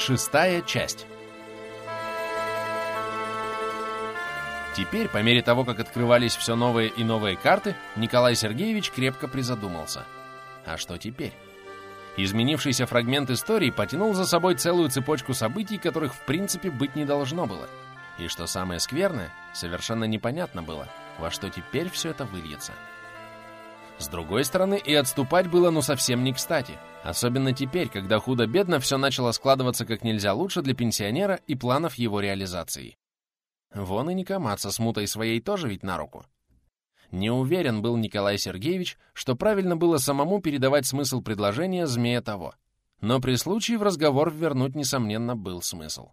Шестая часть. Теперь, по мере того, как открывались все новые и новые карты, Николай Сергеевич крепко призадумался. А что теперь? Изменившийся фрагмент истории потянул за собой целую цепочку событий, которых в принципе быть не должно было. И что самое скверное, совершенно непонятно было, во что теперь все это выльется. С другой стороны, и отступать было ну совсем не кстати. Особенно теперь, когда худо-бедно все начало складываться как нельзя лучше для пенсионера и планов его реализации. Вон и Никомаца с мутой своей тоже ведь на руку. Не уверен был Николай Сергеевич, что правильно было самому передавать смысл предложения змея того. Но при случае в разговор вернуть, несомненно, был смысл.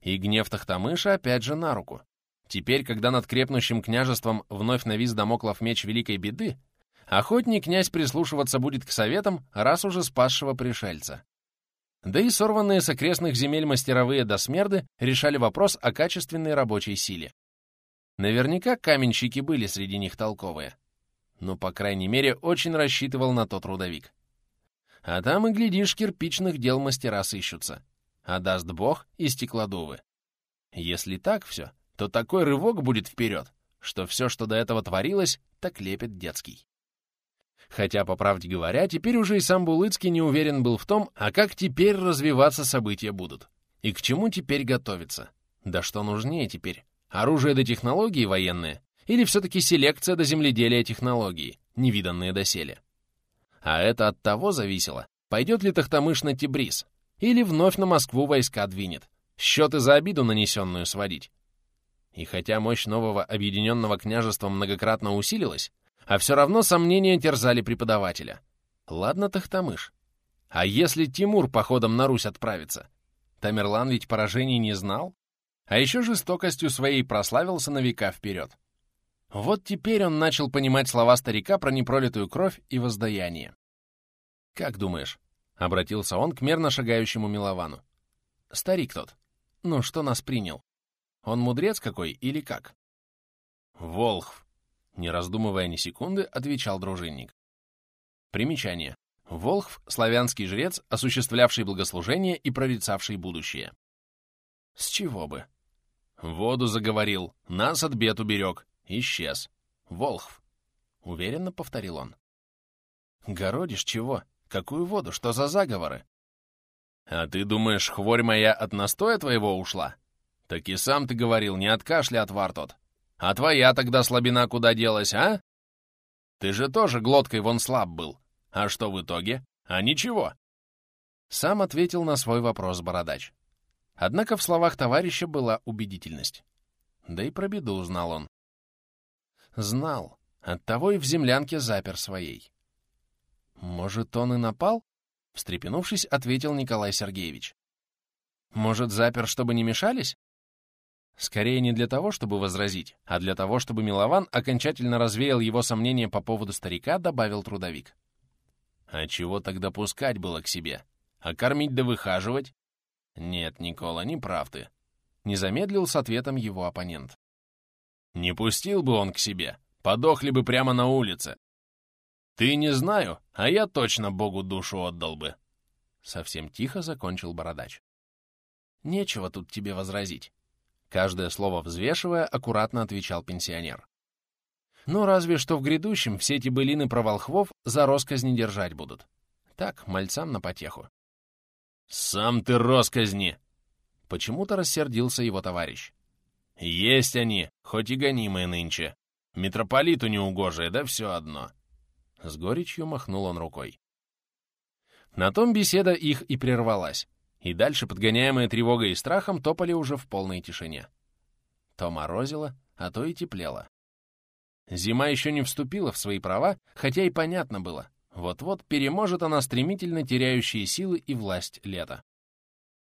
И гнев Тахтамыша опять же на руку. Теперь, когда над крепнущим княжеством вновь навис домоклов меч великой беды, охотней князь прислушиваться будет к советам, раз уже спасшего пришельца. Да и сорванные с окрестных земель мастеровые досмерды решали вопрос о качественной рабочей силе. Наверняка каменщики были среди них толковые. Но, по крайней мере, очень рассчитывал на тот трудовик. А там и, глядишь, кирпичных дел мастера сыщутся. А даст бог и стеклодувы. Если так все, то такой рывок будет вперед, что все, что до этого творилось, так лепит детский. Хотя, по правде говоря, теперь уже и сам Булыцкий не уверен был в том, а как теперь развиваться события будут. И к чему теперь готовиться. Да что нужнее теперь, Оружие до технологии военные? Или все-таки селекция до земледелия технологии, невиданные доселе? А это от того зависело, пойдет ли Тахтамыш на Тибриз, или вновь на Москву войска двинет, счеты за обиду нанесенную сводить. И хотя мощь нового объединенного княжества многократно усилилась, а все равно сомнения терзали преподавателя. Ладно, Тахтамыш. А если Тимур походом на Русь отправится? Тамерлан ведь поражений не знал? А еще жестокостью своей прославился на века вперед. Вот теперь он начал понимать слова старика про непролитую кровь и воздаяние. «Как думаешь?» — обратился он к мерно шагающему Миловану. «Старик тот. Ну, что нас принял? Он мудрец какой или как?» «Волхв», — не раздумывая ни секунды, отвечал дружинник. Примечание. Волхв — славянский жрец, осуществлявший благослужение и прорицавший будущее. «С чего бы?» Воду заговорил, нас от бед уберег. Исчез. Волхв. Уверенно повторил он. Городишь чего? Какую воду? Что за заговоры? А ты думаешь, хворь моя от настоя твоего ушла? Так и сам ты говорил, не от кашля отвар тот. А твоя тогда слабина куда делась, а? Ты же тоже глоткой вон слаб был. А что в итоге? А ничего. Сам ответил на свой вопрос бородач. Однако в словах товарища была убедительность. Да и про беду знал он. Знал. Оттого и в землянке запер своей. «Может, он и напал?» Встрепенувшись, ответил Николай Сергеевич. «Может, запер, чтобы не мешались?» Скорее не для того, чтобы возразить, а для того, чтобы Милован окончательно развеял его сомнения по поводу старика, добавил трудовик. «А чего тогда пускать было к себе? А кормить да выхаживать? «Нет, Никола, не прав ты», — не замедлил с ответом его оппонент. «Не пустил бы он к себе, подохли бы прямо на улице. Ты не знаю, а я точно Богу душу отдал бы». Совсем тихо закончил бородач. «Нечего тут тебе возразить». Каждое слово взвешивая, аккуратно отвечал пенсионер. «Ну, разве что в грядущем все эти былины про волхвов за росказни держать будут. Так, мальцам на потеху. «Сам ты росказни!» Почему-то рассердился его товарищ. «Есть они, хоть и гонимые нынче. Митрополиту неугожие, да все одно». С горечью махнул он рукой. На том беседа их и прервалась, и дальше, подгоняемые тревогой и страхом, топали уже в полной тишине. То морозило, а то и теплело. Зима еще не вступила в свои права, хотя и понятно было. Вот-вот переможет она стремительно теряющие силы и власть лета.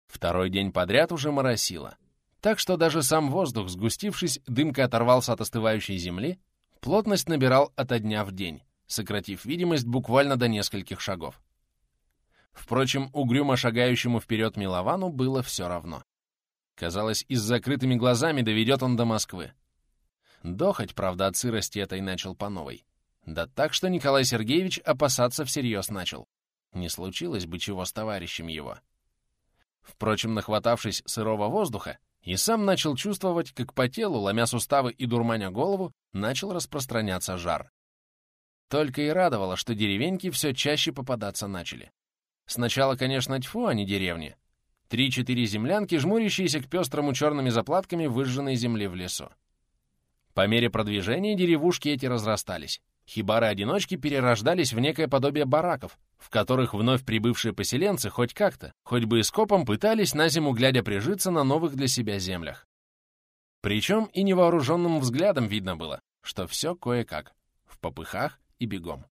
Второй день подряд уже моросило. Так что даже сам воздух, сгустившись, дымкой оторвался от остывающей земли, плотность набирал ото дня в день, сократив видимость буквально до нескольких шагов. Впрочем, угрюмо шагающему вперед Миловану было все равно. Казалось, и с закрытыми глазами доведет он до Москвы. Дохать, правда, от сырости этой начал по новой. Да так, что Николай Сергеевич опасаться всерьез начал. Не случилось бы чего с товарищем его. Впрочем, нахватавшись сырого воздуха, и сам начал чувствовать, как по телу, ломя суставы и дурманя голову, начал распространяться жар. Только и радовало, что деревеньки все чаще попадаться начали. Сначала, конечно, тьфу, а не деревни. Три-четыре землянки, жмурящиеся к пестрому черными заплатками выжженной земли в лесу. По мере продвижения деревушки эти разрастались. Хибары-одиночки перерождались в некое подобие бараков, в которых вновь прибывшие поселенцы хоть как-то, хоть бы и скопом пытались на зиму глядя прижиться на новых для себя землях. Причем и невооруженным взглядом видно было, что все кое-как, в попыхах и бегом.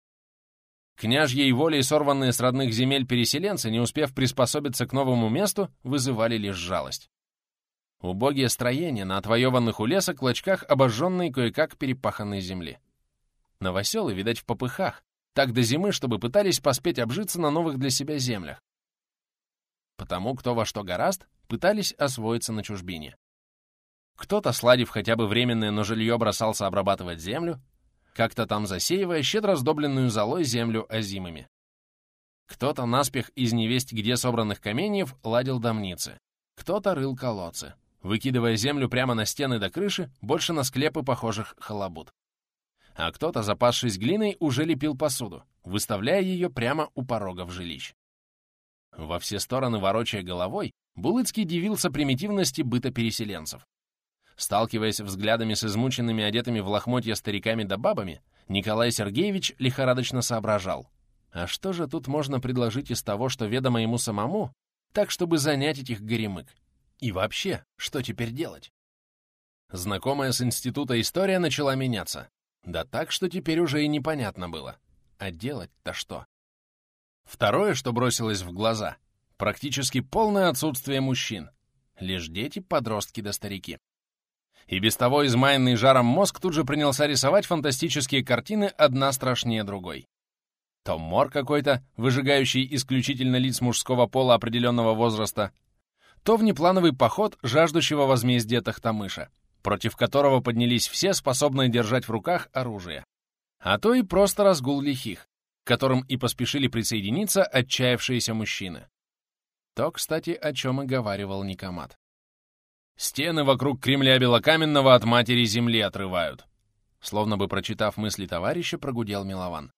Княжьей волей сорванные с родных земель переселенцы, не успев приспособиться к новому месту, вызывали лишь жалость. Убогие строения на отвоеванных у леса клочках обожженной кое-как перепаханной земли. Новоселы, видать, в попыхах, так до зимы, чтобы пытались поспеть обжиться на новых для себя землях. Потому кто во что гораст, пытались освоиться на чужбине. Кто-то, сладив хотя бы временное, но жилье бросался обрабатывать землю, как-то там засеивая щедро сдобленную золой землю озимыми. Кто-то наспех из невесть где собранных каменьев ладил домницы, кто-то рыл колодцы, выкидывая землю прямо на стены до крыши, больше на склепы похожих халабут а кто-то, запасшись глиной, уже лепил посуду, выставляя ее прямо у порогов жилищ. Во все стороны ворочая головой, Булыцкий дивился примитивности быта переселенцев. Сталкиваясь взглядами с измученными, одетыми в лохмотья стариками да бабами, Николай Сергеевич лихорадочно соображал. А что же тут можно предложить из того, что ведомо ему самому, так, чтобы занять этих горемык? И вообще, что теперь делать? Знакомая с института история начала меняться. Да так, что теперь уже и непонятно было. А делать-то что? Второе, что бросилось в глаза — практически полное отсутствие мужчин. Лишь дети, подростки да старики. И без того измаянный жаром мозг тут же принялся рисовать фантастические картины одна страшнее другой. То мор какой-то, выжигающий исключительно лиц мужского пола определенного возраста, то внеплановый поход жаждущего возмездия Тахтамыша — против которого поднялись все, способные держать в руках оружие. А то и просто разгул лихих, к которым и поспешили присоединиться отчаявшиеся мужчины. То, кстати, о чем и говаривал Никомат. «Стены вокруг Кремля Белокаменного от матери земли отрывают», словно бы прочитав мысли товарища, прогудел Милован.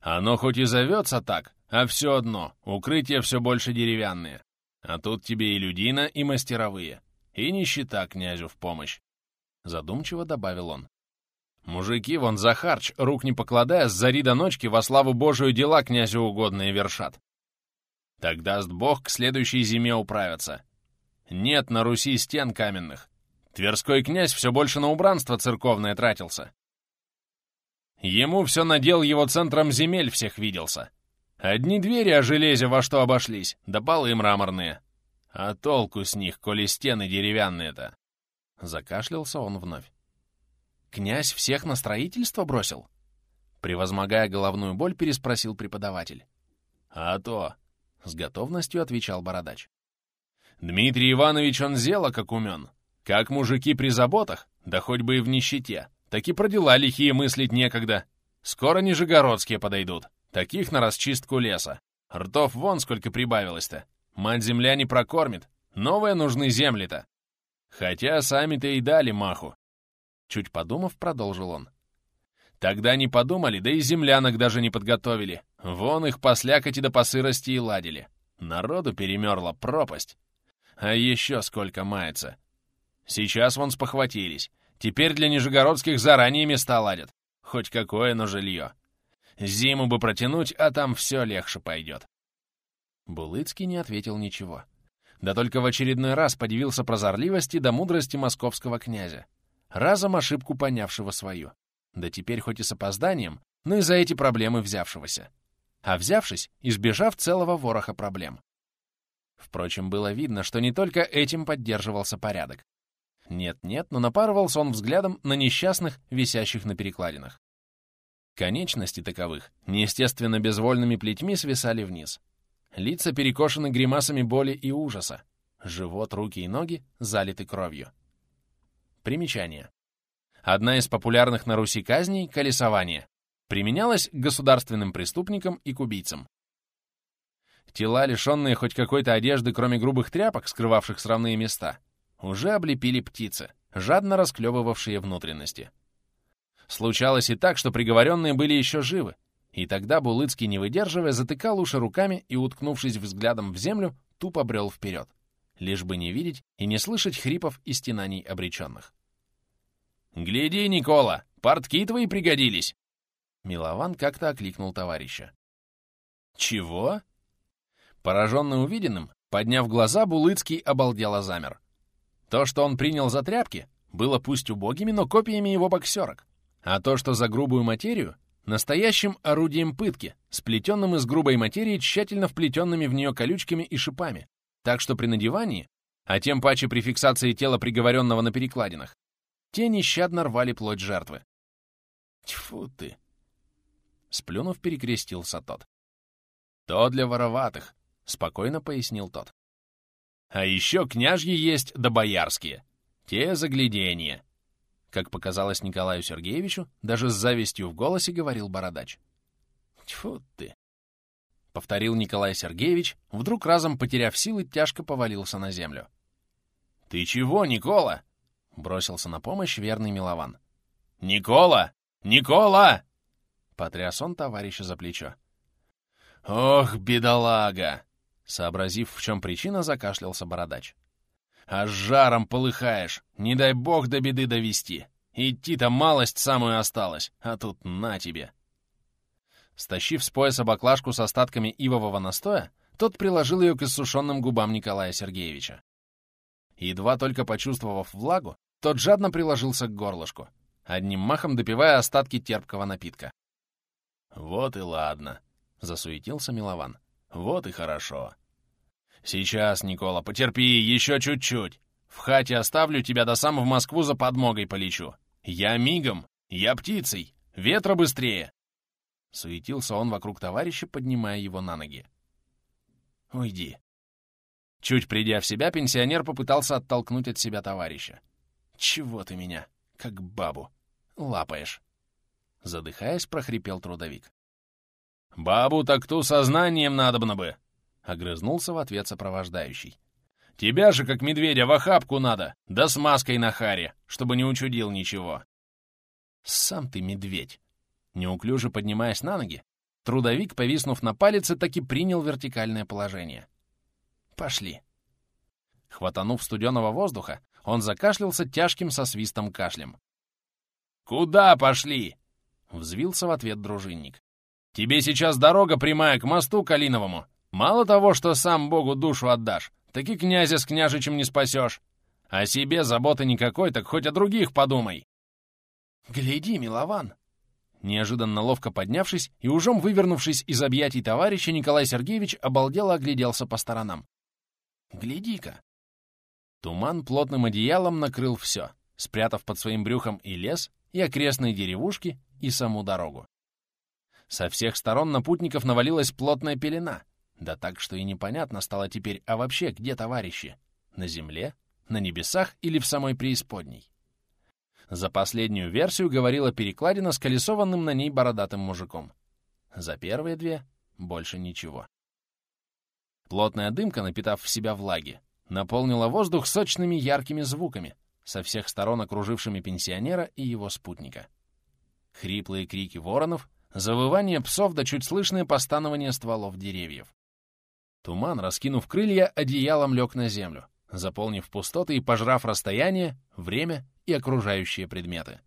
«Оно хоть и зовется так, а все одно, укрытия все больше деревянные. А тут тебе и людина, и мастеровые. И нищета князю в помощь. Задумчиво добавил он. Мужики вон за харч, рук не покладая, с зари до ночки во славу Божию дела князю угодные вершат. Так даст Бог к следующей зиме управиться. Нет на Руси стен каменных. Тверской князь все больше на убранство церковное тратился. Ему все надел его центром земель всех виделся. Одни двери о железе во что обошлись, да полы мраморные. А толку с них, коли стены деревянные-то? Закашлялся он вновь. Князь всех на строительство бросил? Превозмогая головную боль, переспросил преподаватель. А то, с готовностью отвечал бородач. Дмитрий Иванович он зело как умен. Как мужики при заботах, да хоть бы и в нищете, так и про дела лихие мыслить некогда. Скоро нижегородские подойдут, таких на расчистку леса. Ртов вон сколько прибавилось-то. Мать-земля не прокормит. Новые нужны земли-то. Хотя сами-то и дали маху. Чуть подумав, продолжил он. Тогда не подумали, да и землянок даже не подготовили. Вон их по слякоти да по сырости и ладили. Народу перемерла пропасть. А еще сколько мается. Сейчас вон спохватились. Теперь для нижегородских заранее места ладят. Хоть какое, но жилье. Зиму бы протянуть, а там все легче пойдет. Булыцкий не ответил ничего. Да только в очередной раз подивился прозорливости до мудрости московского князя, разом ошибку понявшего свою. Да теперь хоть и с опозданием, но и за эти проблемы взявшегося. А взявшись, избежав целого вороха проблем. Впрочем, было видно, что не только этим поддерживался порядок. Нет-нет, но напарывался он взглядом на несчастных, висящих на перекладинах. Конечности таковых, неестественно безвольными плетьми, свисали вниз. Лица перекошены гримасами боли и ужаса. Живот, руки и ноги залиты кровью. Примечание. Одна из популярных на Руси казней — колесование. Применялась к государственным преступникам и к убийцам. Тела, лишенные хоть какой-то одежды, кроме грубых тряпок, скрывавших сравные места, уже облепили птицы, жадно расклевывавшие внутренности. Случалось и так, что приговоренные были еще живы, и тогда Булыцкий, не выдерживая, затыкал уши руками и, уткнувшись взглядом в землю, тупо брел вперед, лишь бы не видеть и не слышать хрипов и стенаний обреченных. «Гляди, Никола, портки твои пригодились!» Милован как-то окликнул товарища. «Чего?» Пораженный увиденным, подняв глаза, Булыцкий обалдело замер. То, что он принял за тряпки, было пусть убогими, но копиями его боксерок. А то, что за грубую материю, настоящим орудием пытки, сплетенным из грубой материи, тщательно вплетенными в нее колючками и шипами, так что при надевании, а тем паче при фиксации тела приговоренного на перекладинах, те нещадно рвали плоть жертвы. Тьфу ты! Сплюнув, перекрестился тот. То для вороватых, — спокойно пояснил тот. «А еще княжьи есть да боярские. Те загляденья». Как показалось Николаю Сергеевичу, даже с завистью в голосе говорил бородач. «Тьфу ты!» — повторил Николай Сергеевич, вдруг разом потеряв силы, тяжко повалился на землю. «Ты чего, Никола?» — бросился на помощь верный Милован. «Никола! Никола!» — потряс он товарища за плечо. «Ох, бедолага!» Сообразив, в чем причина, закашлялся бородач. «А с жаром полыхаешь! Не дай бог до беды довести! Идти-то малость самую осталась, а тут на тебе!» Стащив с пояса баклажку с остатками ивового настоя, тот приложил ее к иссушенным губам Николая Сергеевича. Едва только почувствовав влагу, тот жадно приложился к горлышку, одним махом допивая остатки терпкого напитка. «Вот и ладно», — засуетился Милован. «Вот и хорошо. «Сейчас, Никола, потерпи, еще чуть-чуть. В хате оставлю тебя, до сам в Москву за подмогой полечу. Я мигом, я птицей, ветра быстрее!» Суетился он вокруг товарища, поднимая его на ноги. «Уйди». Чуть придя в себя, пенсионер попытался оттолкнуть от себя товарища. «Чего ты меня, как бабу, лапаешь?» Задыхаясь, прохрипел трудовик. «Бабу так ту сознанием надобно бы!» — огрызнулся в ответ сопровождающий. «Тебя же, как медведя, в охапку надо, да с маской на харе, чтобы не учудил ничего». «Сам ты медведь!» Неуклюже поднимаясь на ноги, трудовик, повиснув на палице, таки принял вертикальное положение. «Пошли». Хватанув студеного воздуха, он закашлялся тяжким со свистом кашлем. «Куда пошли?» — взвился в ответ дружинник. «Тебе сейчас дорога прямая к мосту Калиновому. Мало того, что сам Богу душу отдашь, так и князя с княжичем не спасешь. О себе заботы никакой, так хоть о других подумай. Гляди, милован. Неожиданно ловко поднявшись и ужом вывернувшись из объятий товарища, Николай Сергеевич обалдело огляделся по сторонам. Гляди-ка. Туман плотным одеялом накрыл все, спрятав под своим брюхом и лес, и окрестные деревушки, и саму дорогу. Со всех сторон на путников навалилась плотная пелена — да так, что и непонятно стало теперь, а вообще где товарищи? На земле? На небесах или в самой преисподней? За последнюю версию говорила перекладина с колесованным на ней бородатым мужиком. За первые две — больше ничего. Плотная дымка, напитав в себя влаги, наполнила воздух сочными яркими звуками, со всех сторон окружившими пенсионера и его спутника. Хриплые крики воронов, завывание псов да чуть слышное постанование стволов деревьев. Туман, раскинув крылья, одеялом лег на землю, заполнив пустоты и пожрав расстояние, время и окружающие предметы.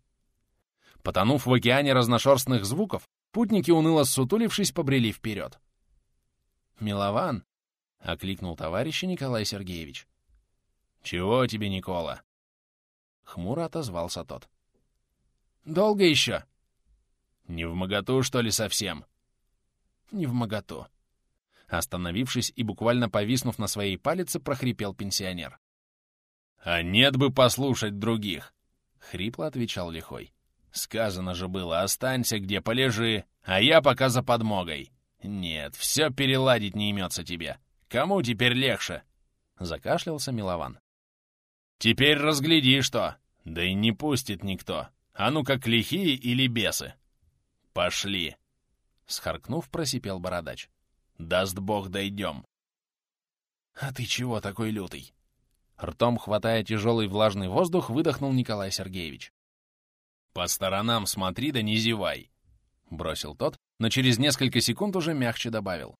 Потонув в океане разношерстных звуков, путники, уныло ссутулившись, побрели вперед. «Милован!» — окликнул товарища Николай Сергеевич. «Чего тебе, Никола?» Хмуро отозвался тот. «Долго еще?» «Не в моготу, что ли, совсем?» «Не в моготу», Остановившись и буквально повиснув на своей палице, прохрипел пенсионер. «А нет бы послушать других!» — хрипло отвечал Лихой. «Сказано же было, останься где, полежи, а я пока за подмогой. Нет, все переладить не имется тебе. Кому теперь легче?» — закашлялся Милован. «Теперь разгляди что! Да и не пустит никто. А ну как лихие или бесы!» «Пошли!» — схаркнув, просипел бородач. Даст бог, дойдем. А ты чего такой лютый? Ртом, хватая тяжелый влажный воздух, выдохнул Николай Сергеевич. «По сторонам смотри да не зевай!» — бросил тот, но через несколько секунд уже мягче добавил.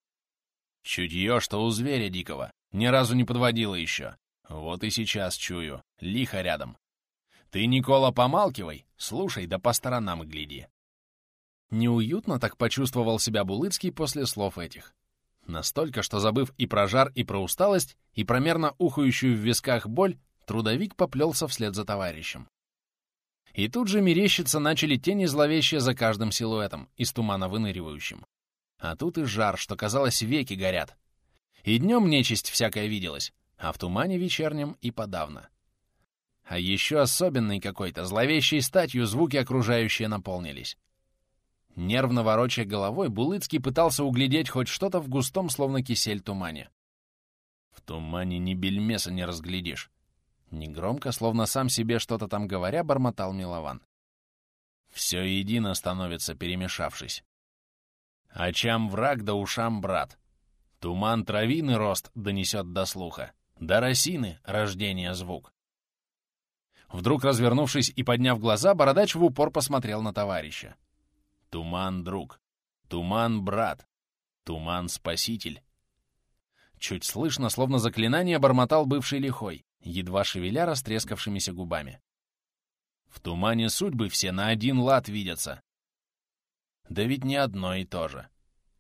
«Чутье, что у зверя дикого, ни разу не подводило еще. Вот и сейчас чую, лихо рядом. Ты, Никола, помалкивай, слушай да по сторонам гляди». Неуютно так почувствовал себя Булыцкий после слов этих. Настолько, что забыв и про жар, и про усталость, и про мерно ухающую в висках боль, трудовик поплелся вслед за товарищем. И тут же мерещиться начали тени зловещие за каждым силуэтом, из тумана выныривающим. А тут и жар, что, казалось, веки горят. И днем нечисть всякая виделась, а в тумане вечернем и подавно. А еще особенный какой-то, зловещей статью звуки окружающие наполнились. Нервно ворочая головой, Булыцкий пытался углядеть хоть что-то в густом, словно кисель, тумане. В тумане ни бельмеса не разглядишь. Негромко, словно сам себе что-то там говоря, бормотал Милован. Все едино становится, перемешавшись. Очам враг да ушам брат. Туман травины рост донесет до слуха, до росины рождение звук. Вдруг, развернувшись и подняв глаза, Бородач в упор посмотрел на товарища. Туман — друг. Туман — брат. Туман — спаситель. Чуть слышно, словно заклинание, бормотал бывший лихой, едва шевеля растрескавшимися губами. В тумане судьбы все на один лад видятся. Да ведь не одно и то же.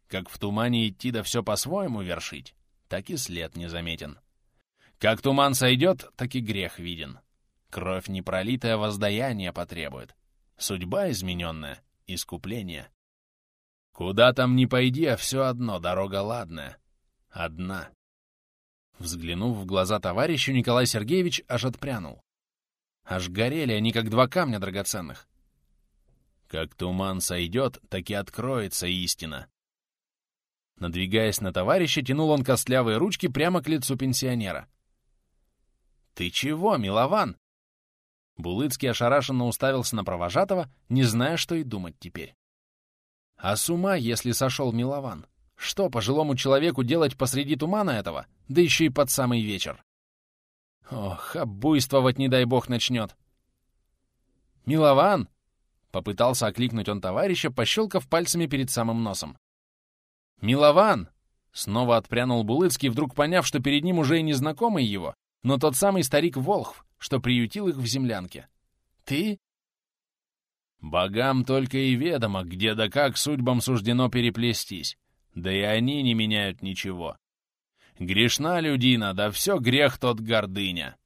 Как в тумане идти да все по-своему вершить, так и след незаметен. Как туман сойдет, так и грех виден. Кровь непролитая воздаяние потребует. Судьба измененная искупление. Куда там ни пойди, а все одно дорога ладная. Одна. Взглянув в глаза товарищу, Николай Сергеевич аж отпрянул. Аж горели они, как два камня драгоценных. Как туман сойдет, так и откроется истина. Надвигаясь на товарища, тянул он костлявые ручки прямо к лицу пенсионера. «Ты чего, милован?» Булыцкий ошарашенно уставился на провожатого, не зная, что и думать теперь. А с ума, если сошел Милован? Что пожилому человеку делать посреди тумана этого, да еще и под самый вечер? Ох, обуйствовать, не дай бог, начнет. «Милован!» — попытался окликнуть он товарища, пощелкав пальцами перед самым носом. «Милован!» — снова отпрянул Булыцкий, вдруг поняв, что перед ним уже и незнакомый его, но тот самый старик Волхв, что приютил их в землянке. Ты? Богам только и ведомо, где да как судьбам суждено переплестись, да и они не меняют ничего. Грешна людина, да все грех тот гордыня.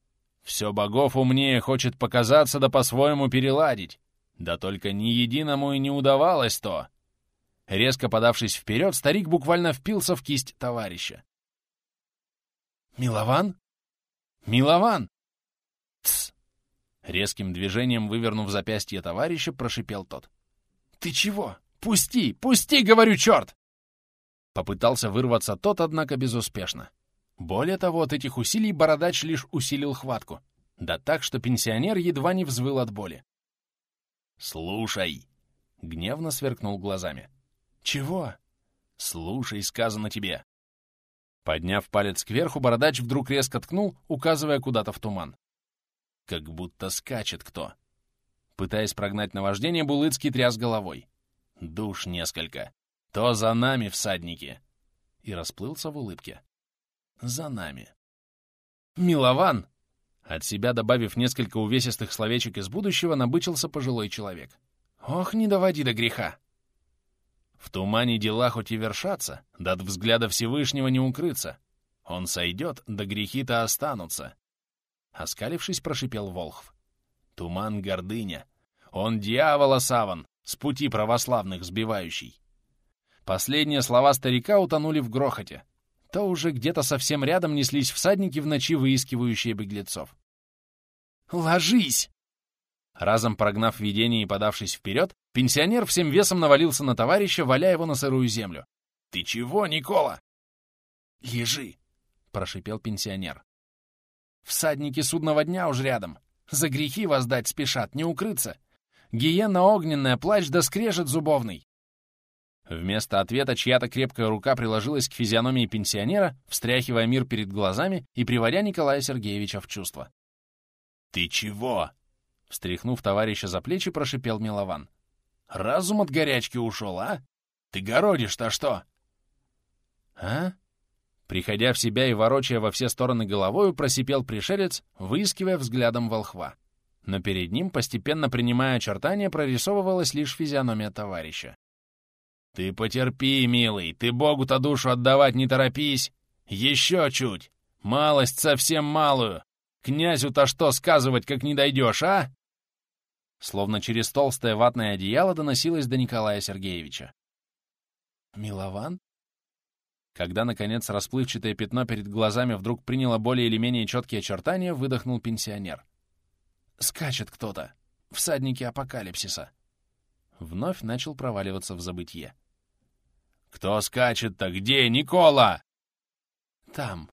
Все богов умнее хочет показаться да по-своему переладить, да только ни единому и не удавалось то. Резко подавшись вперед, старик буквально впился в кисть товарища. «Милован? Милован!» «Тсс!» Резким движением, вывернув запястье товарища, прошипел тот. «Ты чего? Пусти! Пусти, говорю, черт!» Попытался вырваться тот, однако безуспешно. Более того, от этих усилий бородач лишь усилил хватку. Да так, что пенсионер едва не взвыл от боли. «Слушай!» — гневно сверкнул глазами. «Чего?» «Слушай, сказано тебе!» Подняв палец кверху, бородач вдруг резко ткнул, указывая куда-то в туман. Как будто скачет кто. Пытаясь прогнать наваждение, Булыцкий тряс головой. Душ несколько. То за нами, всадники. И расплылся в улыбке. За нами. Милован! От себя добавив несколько увесистых словечек из будущего, набычился пожилой человек. Ох, не доводи до греха! В тумане дела хоть и вершатся, да от взгляда Всевышнего не укрыться. Он сойдет, да грехи-то останутся. Оскалившись, прошипел Волхв. Туман гордыня. Он дьявола саван, с пути православных сбивающий. Последние слова старика утонули в грохоте. То уже где-то совсем рядом неслись всадники в ночи, выискивающие беглецов. «Ложись!» Разом прогнав видение и подавшись вперед, пенсионер всем весом навалился на товарища, валя его на сырую землю. «Ты чего, Никола?» «Лежи!» — прошипел пенсионер. Всадники судного дня уж рядом. За грехи воздать спешат, не укрыться. Гиена огненная, плач да скрежет зубовный. Вместо ответа чья-то крепкая рука приложилась к физиономии пенсионера, встряхивая мир перед глазами и приводя Николая Сергеевича в чувство. «Ты чего?» Встряхнув товарища за плечи, прошипел Милован. «Разум от горячки ушел, а? Ты городишь-то что?» «А?» Приходя в себя и ворочая во все стороны головою, просипел пришелец, выискивая взглядом волхва. Но перед ним, постепенно принимая очертания, прорисовывалась лишь физиономия товарища. «Ты потерпи, милый, ты Богу-то душу отдавать не торопись! Еще чуть! Малость совсем малую! Князю-то что сказывать, как не дойдешь, а?» Словно через толстое ватное одеяло доносилось до Николая Сергеевича. «Милован?» Когда, наконец, расплывчатое пятно перед глазами вдруг приняло более или менее четкие очертания, выдохнул пенсионер. «Скачет кто-то. Всадники апокалипсиса». Вновь начал проваливаться в забытье. «Кто скачет-то? Где, Никола?» «Там».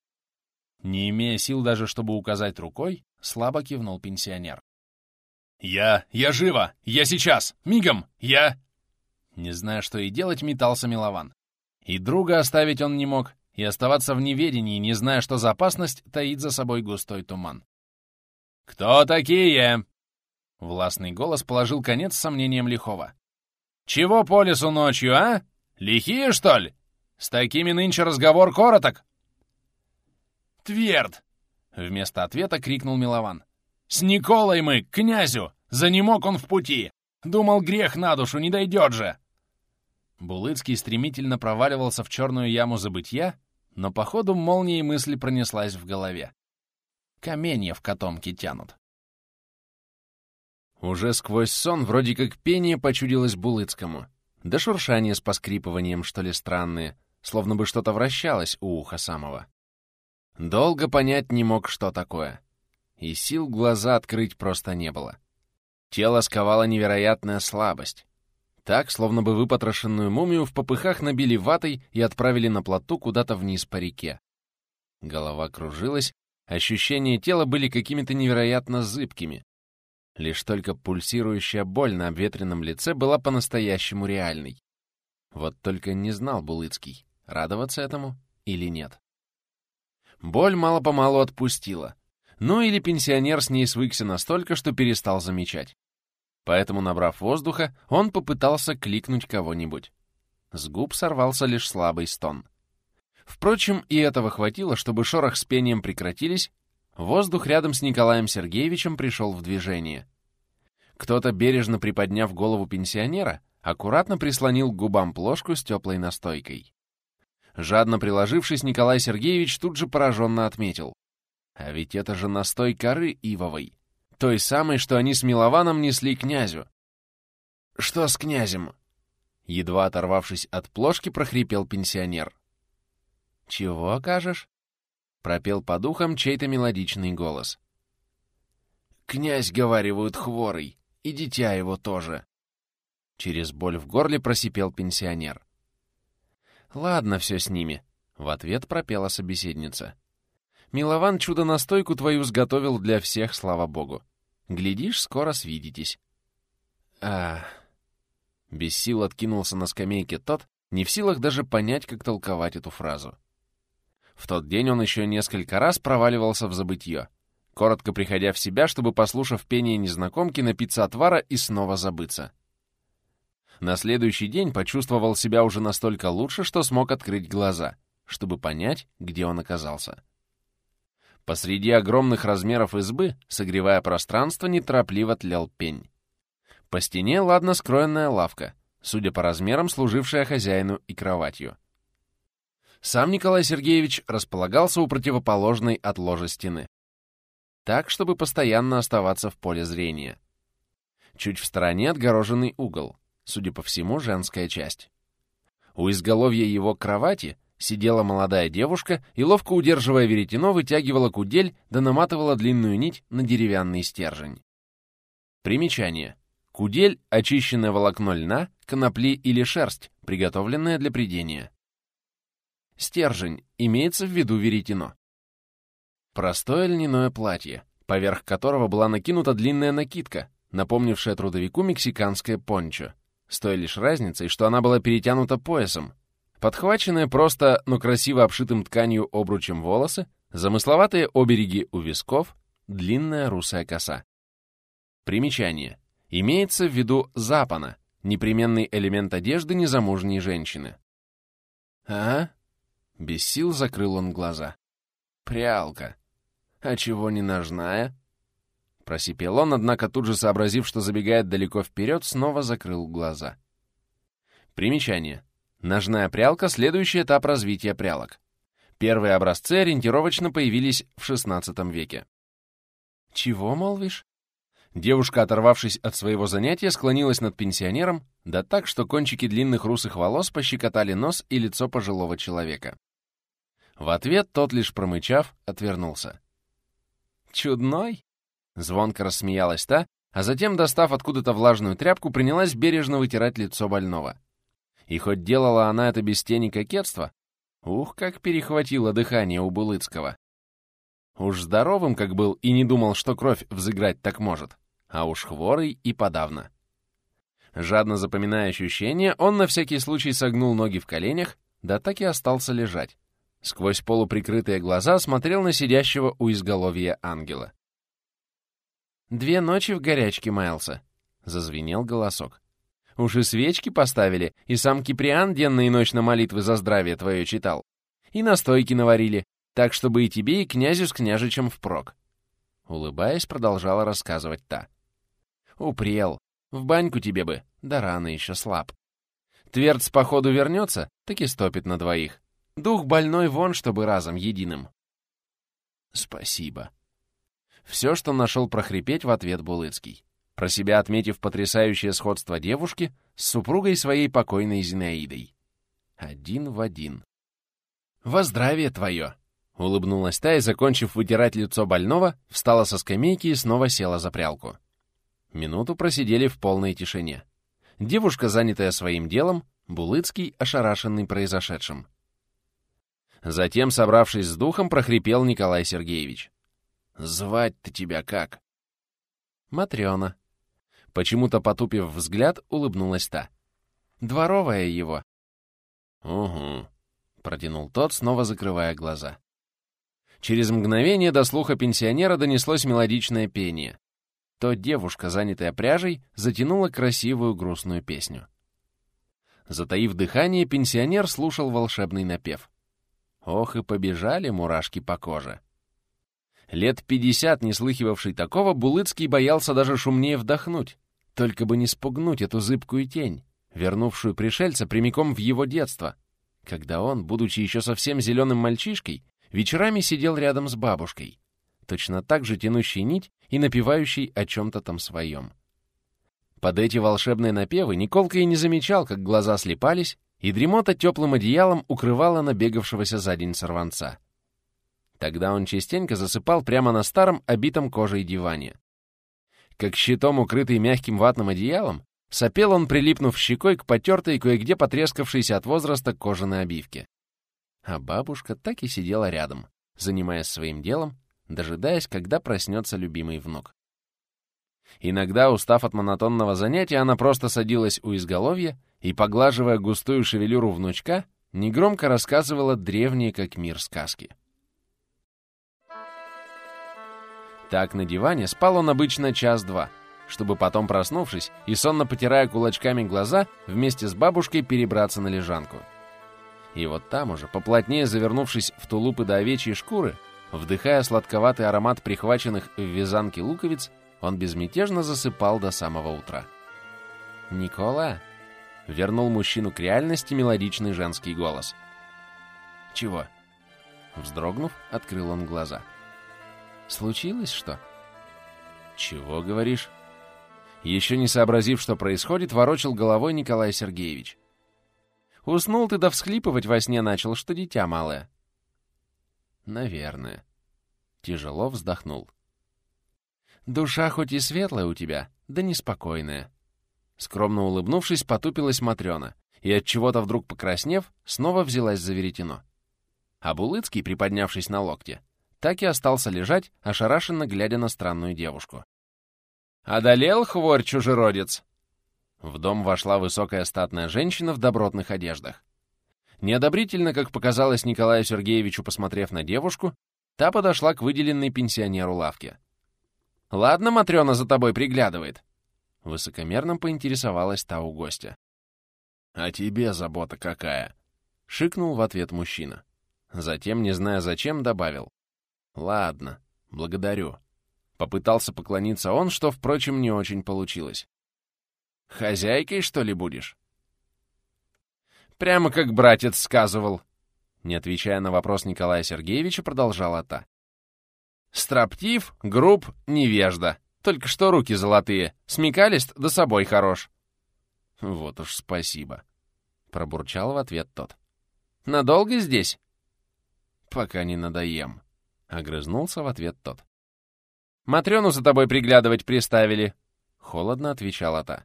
Не имея сил даже, чтобы указать рукой, слабо кивнул пенсионер. «Я... я живо! Я сейчас! Мигом! Я...» Не зная, что и делать, метался Милован. И друга оставить он не мог, и оставаться в неведении, не зная, что за опасность таит за собой густой туман. «Кто такие?» Властный голос положил конец сомнениям Лихова. «Чего по лесу ночью, а? Лихие, что ли? С такими нынче разговор короток!» «Тверд!» — вместо ответа крикнул Милован. «С Николой мы, князю! За он в пути! Думал, грех на душу, не дойдет же!» Булыцкий стремительно проваливался в черную яму забытья, но по ходу молнией мысль пронеслась в голове. Каменья в котомке тянут. Уже сквозь сон вроде как пение почудилось Булыцкому. Да шуршание с поскрипыванием, что ли, странные, словно бы что-то вращалось у уха самого. Долго понять не мог, что такое. И сил глаза открыть просто не было. Тело сковала невероятная слабость. Так, словно бы выпотрошенную мумию в попыхах набили ватой и отправили на плоту куда-то вниз по реке. Голова кружилась, ощущения тела были какими-то невероятно зыбкими. Лишь только пульсирующая боль на обветренном лице была по-настоящему реальной. Вот только не знал Булыцкий, радоваться этому или нет. Боль мало-помалу отпустила. Ну или пенсионер с ней свыкся настолько, что перестал замечать. Поэтому, набрав воздуха, он попытался кликнуть кого-нибудь. С губ сорвался лишь слабый стон. Впрочем, и этого хватило, чтобы шорох с пением прекратились, воздух рядом с Николаем Сергеевичем пришел в движение. Кто-то, бережно приподняв голову пенсионера, аккуратно прислонил к губам плошку с теплой настойкой. Жадно приложившись, Николай Сергеевич тут же пораженно отметил. А ведь это же настой коры ивовой. Той самой, что они с Милованом несли князю. «Что с князем?» Едва оторвавшись от плошки, прохрипел пенсионер. «Чего кажешь?» — пропел по духам чей-то мелодичный голос. «Князь, говаривают, хворый, и дитя его тоже». Через боль в горле просипел пенсионер. «Ладно все с ними», — в ответ пропела собеседница. Милован чудо-настойку твою сготовил для всех, слава богу. Глядишь, скоро свидитесь. А, Без сил откинулся на скамейке тот, не в силах даже понять, как толковать эту фразу. В тот день он еще несколько раз проваливался в забытье, коротко приходя в себя, чтобы, послушав пение незнакомки, напиться отвара и снова забыться. На следующий день почувствовал себя уже настолько лучше, что смог открыть глаза, чтобы понять, где он оказался. Посреди огромных размеров избы, согревая пространство, неторопливо тлел пень. По стене ладно скроенная лавка, судя по размерам, служившая хозяину и кроватью. Сам Николай Сергеевич располагался у противоположной от ложа стены. Так, чтобы постоянно оставаться в поле зрения. Чуть в стороне отгороженный угол, судя по всему, женская часть. У изголовья его кровати Сидела молодая девушка и, ловко удерживая веретено, вытягивала кудель да наматывала длинную нить на деревянный стержень. Примечание. Кудель — очищенное волокно льна, конопли или шерсть, приготовленное для придения. Стержень. Имеется в виду веретено. Простое льняное платье, поверх которого была накинута длинная накидка, напомнившая трудовику мексиканское пончо. с той лишь разницей, что она была перетянута поясом. Подхваченные просто, но красиво обшитым тканью обручем волосы, замысловатые обереги у висков, длинная русая коса. Примечание. Имеется в виду запана, непременный элемент одежды незамужней женщины. «А?» — без сил закрыл он глаза. «Прялка. А чего не ножная?» Просипел он, однако тут же сообразив, что забегает далеко вперед, снова закрыл глаза. Примечание. Ножная прялка — следующий этап развития прялок. Первые образцы ориентировочно появились в XVI веке. «Чего молвишь?» Девушка, оторвавшись от своего занятия, склонилась над пенсионером, да так, что кончики длинных русых волос пощекотали нос и лицо пожилого человека. В ответ тот, лишь промычав, отвернулся. «Чудной?» — звонко рассмеялась та, а затем, достав откуда-то влажную тряпку, принялась бережно вытирать лицо больного. И хоть делала она это без тени кокетства, ух, как перехватило дыхание у Булыцкого. Уж здоровым как был и не думал, что кровь взыграть так может а уж хворый и подавно. Жадно запоминая ощущения, он на всякий случай согнул ноги в коленях, да так и остался лежать. Сквозь полуприкрытые глаза смотрел на сидящего у изголовья ангела. «Две ночи в горячке маялся», — зазвенел голосок. «Уж и свечки поставили, и сам Киприан денно и ночно молитвы за здравие твое читал. И настойки наварили, так, чтобы и тебе, и князю с княжичем впрок». Улыбаясь, продолжала рассказывать та. Упрел. В баньку тебе бы, да рано еще слаб. Твердь походу вернется, так и стопит на двоих. Дух больной вон, чтобы разом единым. Спасибо. Все, что нашел прохрипеть в ответ Булыцкий, про себя отметив потрясающее сходство девушки с супругой своей покойной Зинаидой. Один в один. «Во здравие твое!» — улыбнулась та и, закончив вытирать лицо больного, встала со скамейки и снова села за прялку. Минуту просидели в полной тишине. Девушка, занятая своим делом, Булыцкий, ошарашенный произошедшим. Затем, собравшись с духом, прохрипел Николай Сергеевич. «Звать-то тебя как?» «Матрёна». Почему-то, потупив взгляд, улыбнулась та. «Дворовая его». «Угу», — протянул тот, снова закрывая глаза. Через мгновение до слуха пенсионера донеслось мелодичное пение то девушка, занятая пряжей, затянула красивую грустную песню. Затаив дыхание, пенсионер слушал волшебный напев. Ох, и побежали мурашки по коже. Лет пятьдесят, не слыхивавший такого, Булыцкий боялся даже шумнее вдохнуть, только бы не спугнуть эту зыбкую тень, вернувшую пришельца прямиком в его детство, когда он, будучи еще совсем зеленым мальчишкой, вечерами сидел рядом с бабушкой, точно так же тянущий нить и напевающий о чем-то там своем. Под эти волшебные напевы Николка и не замечал, как глаза слепались, и дремота теплым одеялом укрывала набегавшегося за день сорванца. Тогда он частенько засыпал прямо на старом, обитом кожей диване. Как щитом, укрытый мягким ватным одеялом, сопел он, прилипнув щекой к потертой, кое-где потрескавшейся от возраста кожаной обивке. А бабушка так и сидела рядом, занимаясь своим делом дожидаясь, когда проснется любимый внук. Иногда, устав от монотонного занятия, она просто садилась у изголовья и, поглаживая густую шевелюру внучка, негромко рассказывала древние как мир сказки. Так на диване спал он обычно час-два, чтобы потом, проснувшись и сонно потирая кулачками глаза, вместе с бабушкой перебраться на лежанку. И вот там уже, поплотнее завернувшись в тулупы до овечьей шкуры, Вдыхая сладковатый аромат прихваченных в вязанке луковиц, он безмятежно засыпал до самого утра. «Никола?» — вернул мужчину к реальности мелодичный женский голос. «Чего?» Вздрогнув, открыл он глаза. «Случилось что?» «Чего говоришь?» Еще не сообразив, что происходит, ворочил головой Николай Сергеевич. «Уснул ты да всхлипывать во сне начал, что дитя малое». Наверное. Тяжело вздохнул. Душа хоть и светлая у тебя, да неспокойная. Скромно улыбнувшись, потупилась Матрёна и, от чего то вдруг покраснев, снова взялась за веретено. А Булыцкий, приподнявшись на локте, так и остался лежать, ошарашенно глядя на странную девушку. «Одолел хворь чужеродец?» В дом вошла высокая статная женщина в добротных одеждах. Неодобрительно, как показалось Николаю Сергеевичу, посмотрев на девушку, та подошла к выделенной пенсионеру лавке. «Ладно, Матрёна за тобой приглядывает», — высокомерно поинтересовалась та у гостя. «А тебе забота какая?» — шикнул в ответ мужчина. Затем, не зная зачем, добавил. «Ладно, благодарю». Попытался поклониться он, что, впрочем, не очень получилось. «Хозяйкой, что ли, будешь?» «Прямо как братец сказывал», — не отвечая на вопрос Николая Сергеевича, продолжала та. «Строптив, груб, невежда. Только что руки золотые, смекалист да собой хорош». «Вот уж спасибо», — пробурчал в ответ тот. «Надолго здесь?» «Пока не надоем», — огрызнулся в ответ тот. «Матрёну за тобой приглядывать приставили», — холодно отвечала та.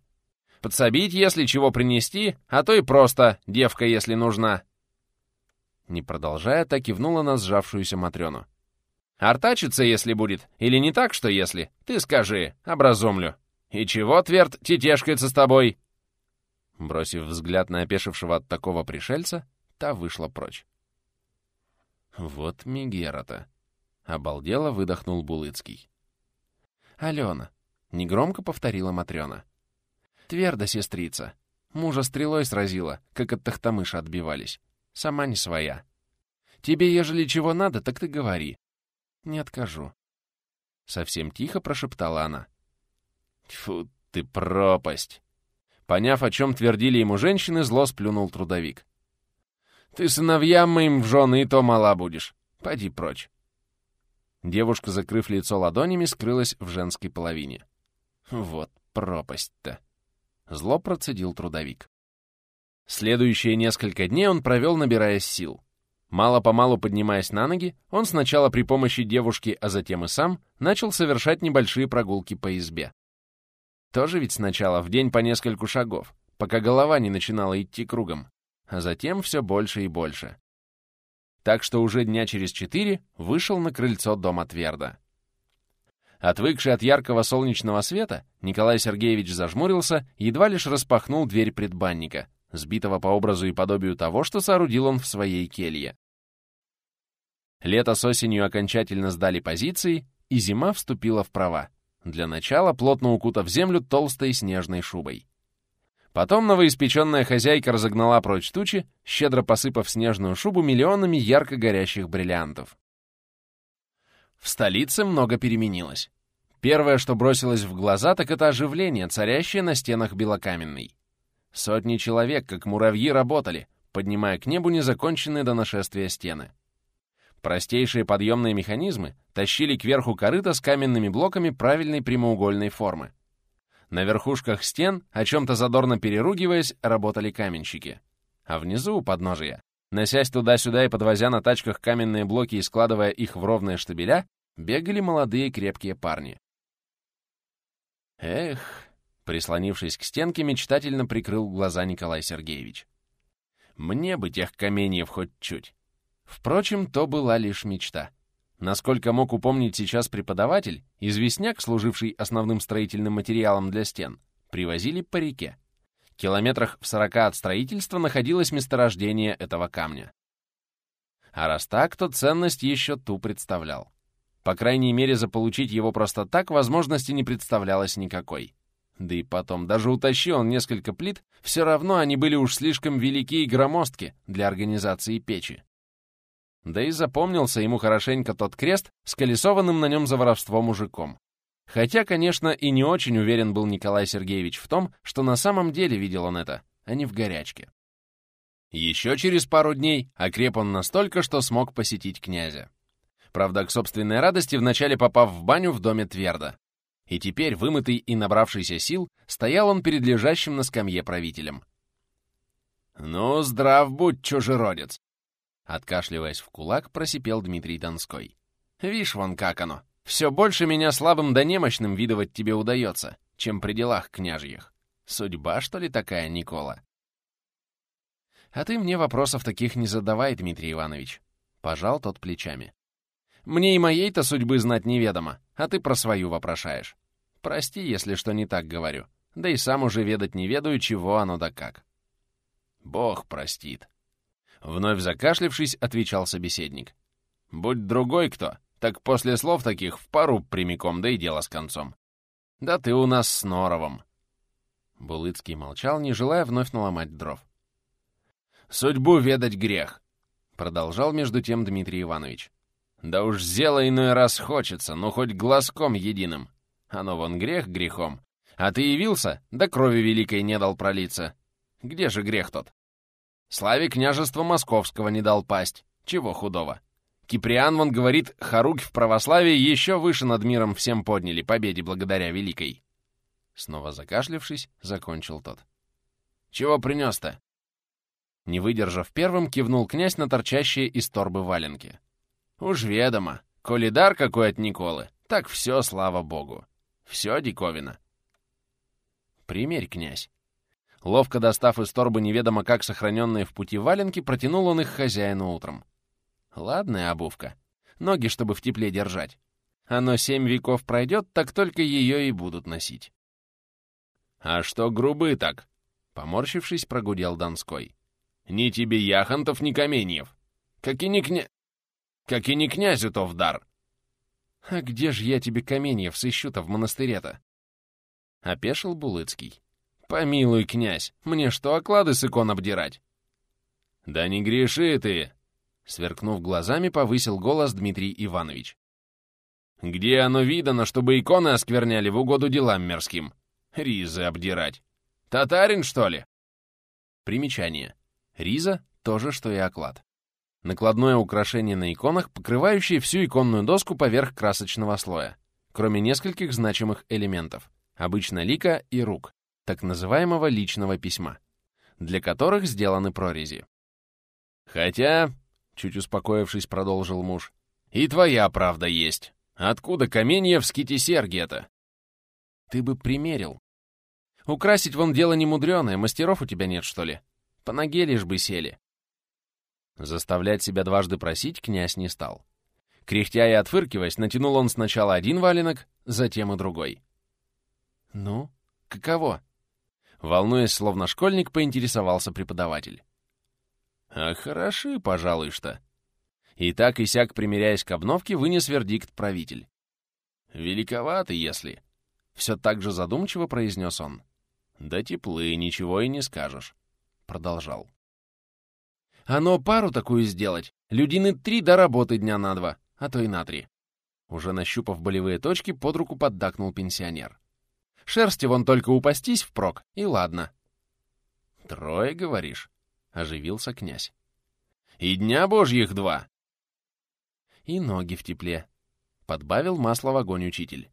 «Подсобить, если чего принести, а то и просто девка, если нужна». Не продолжая, так кивнула на сжавшуюся Матрёну. «Артачиться, если будет, или не так, что если, ты скажи, образумлю. И чего, Тверд, тетешкается с тобой?» Бросив взгляд на опешившего от такого пришельца, та вышла прочь. «Вот Мегера-то!» — обалдело выдохнул Булыцкий. «Алена!» — негромко повторила Матрёна. «Твердо, сестрица. Мужа стрелой сразила, как от тахтамыша отбивались. Сама не своя. Тебе, ежели чего надо, так ты говори. Не откажу». Совсем тихо прошептала она. «Тьфу ты пропасть!» Поняв, о чем твердили ему женщины, зло сплюнул трудовик. Ты сыновьям моим в жены и то мала будешь. Пойди прочь. Девушка, закрыв лицо ладонями, скрылась в женской половине. Вот пропасть-то. Зло процедил трудовик. Следующие несколько дней он провел, набираясь сил. Мало-помалу поднимаясь на ноги, он сначала при помощи девушки, а затем и сам, начал совершать небольшие прогулки по избе. Тоже ведь сначала в день по нескольку шагов, пока голова не начинала идти кругом а затем все больше и больше. Так что уже дня через четыре вышел на крыльцо дома Тверда. Отвыкший от яркого солнечного света, Николай Сергеевич зажмурился, едва лишь распахнул дверь предбанника, сбитого по образу и подобию того, что соорудил он в своей келье. Лето с осенью окончательно сдали позиции, и зима вступила в права, для начала плотно укутав землю толстой снежной шубой. Потом новоиспеченная хозяйка разогнала прочь тучи, щедро посыпав снежную шубу миллионами ярко горящих бриллиантов. В столице много переменилось. Первое, что бросилось в глаза, так это оживление, царящее на стенах Белокаменной. Сотни человек, как муравьи, работали, поднимая к небу незаконченные до нашествия стены. Простейшие подъемные механизмы тащили кверху корыта с каменными блоками правильной прямоугольной формы. На верхушках стен, о чем-то задорно переругиваясь, работали каменщики. А внизу, у подножия, носясь туда-сюда и подвозя на тачках каменные блоки и складывая их в ровные штабеля, бегали молодые крепкие парни. Эх, прислонившись к стенке, мечтательно прикрыл глаза Николай Сергеевич. Мне бы тех каменьев хоть чуть. Впрочем, то была лишь мечта. Насколько мог упомнить сейчас преподаватель, известняк, служивший основным строительным материалом для стен, привозили по реке. Километрах в сорока от строительства находилось месторождение этого камня. А раз так, то ценность еще ту представлял. По крайней мере, заполучить его просто так возможности не представлялось никакой. Да и потом, даже утащи он несколько плит, все равно они были уж слишком велики и громоздки для организации печи. Да и запомнился ему хорошенько тот крест с колесованным на нем за воровство мужиком. Хотя, конечно, и не очень уверен был Николай Сергеевич в том, что на самом деле видел он это, а не в горячке. Еще через пару дней окреп он настолько, что смог посетить князя. Правда, к собственной радости, вначале попав в баню в доме Тверда. И теперь, вымытый и набравшийся сил, стоял он перед лежащим на скамье правителем. «Ну, здрав будь, чужеродец!» Откашливаясь в кулак, просипел Дмитрий Донской. «Вишь вон как оно. Все больше меня слабым да немощным видывать тебе удается, чем при делах княжьих. Судьба, что ли, такая, Никола?» «А ты мне вопросов таких не задавай, Дмитрий Иванович», — пожал тот плечами. «Мне и моей-то судьбы знать неведомо, а ты про свою вопрошаешь. Прости, если что не так говорю. да и сам уже ведать не ведаю, чего оно да как. Бог простит. Вновь закашлившись, отвечал собеседник. Будь другой кто, так после слов таких в пару прямиком, да и дело с концом. Да ты у нас с Норовом. Булыцкий молчал, не желая вновь наломать дров. «Судьбу ведать грех», — продолжал между тем Дмитрий Иванович. «Да уж зело иной раз хочется, ну хоть глазком единым. Оно вон грех грехом. А ты явился, да крови великой не дал пролиться. Где же грех тот? Славе княжества московского не дал пасть. Чего худого? Киприан, вон говорит, хоругь в православии еще выше над миром всем подняли, победе благодаря великой. Снова закашлявшись, закончил тот. «Чего принес-то?» Не выдержав первым, кивнул князь на торчащие из торбы валенки. «Уж ведомо, коли дар какой от Николы, так все, слава богу. Все диковина». «Примерь, князь». Ловко достав из торбы неведомо как сохраненные в пути валенки, протянул он их хозяину утром. Ладная обувка. Ноги, чтобы в тепле держать. Оно семь веков пройдет, так только ее и будут носить. «А что грубы так?» — поморщившись, прогудел Донской. «Ни тебе яхонтов, ни каменьев. Как и не кня... Как и не князю то в дар». «А где же я тебе каменьев сыщу-то в монастыре-то?» — опешил Булыцкий. «Помилуй, князь, мне что, оклады с икон обдирать?» «Да не греши ты!» Сверкнув глазами, повысил голос Дмитрий Иванович. «Где оно видано, чтобы иконы оскверняли в угоду делам мирским? Ризы обдирать. Татарин, что ли?» Примечание. Риза — то же, что и оклад. Накладное украшение на иконах, покрывающее всю иконную доску поверх красочного слоя, кроме нескольких значимых элементов, обычно лика и рук, так называемого личного письма, для которых сделаны прорези. Хотя, чуть успокоившись, продолжил муж, и твоя правда есть. Откуда каменья в ските Сергия-то? Ты бы примерил. Украсить вон дело не мудреное, мастеров у тебя нет, что ли? По ноге лишь бы сели. Заставлять себя дважды просить князь не стал. Кряхтя и отфыркиваясь, натянул он сначала один валенок, затем и другой. «Ну, каково?» Волнуясь, словно школьник, поинтересовался преподаватель. «А хороши, пожалуй, что». И так и сяк, примеряясь к обновке, вынес вердикт правитель. «Великоваты, если...» Все так же задумчиво произнес он. «Да теплы, ничего и не скажешь», — продолжал. «Оно пару такую сделать, людины три до работы дня на два, а то и на три». Уже нащупав болевые точки, под руку поддакнул пенсионер. «Шерсти вон только упастись впрок, и ладно». «Трое, говоришь?» — оживился князь. «И дня божьих два!» «И ноги в тепле», — подбавил масло в огонь учитель.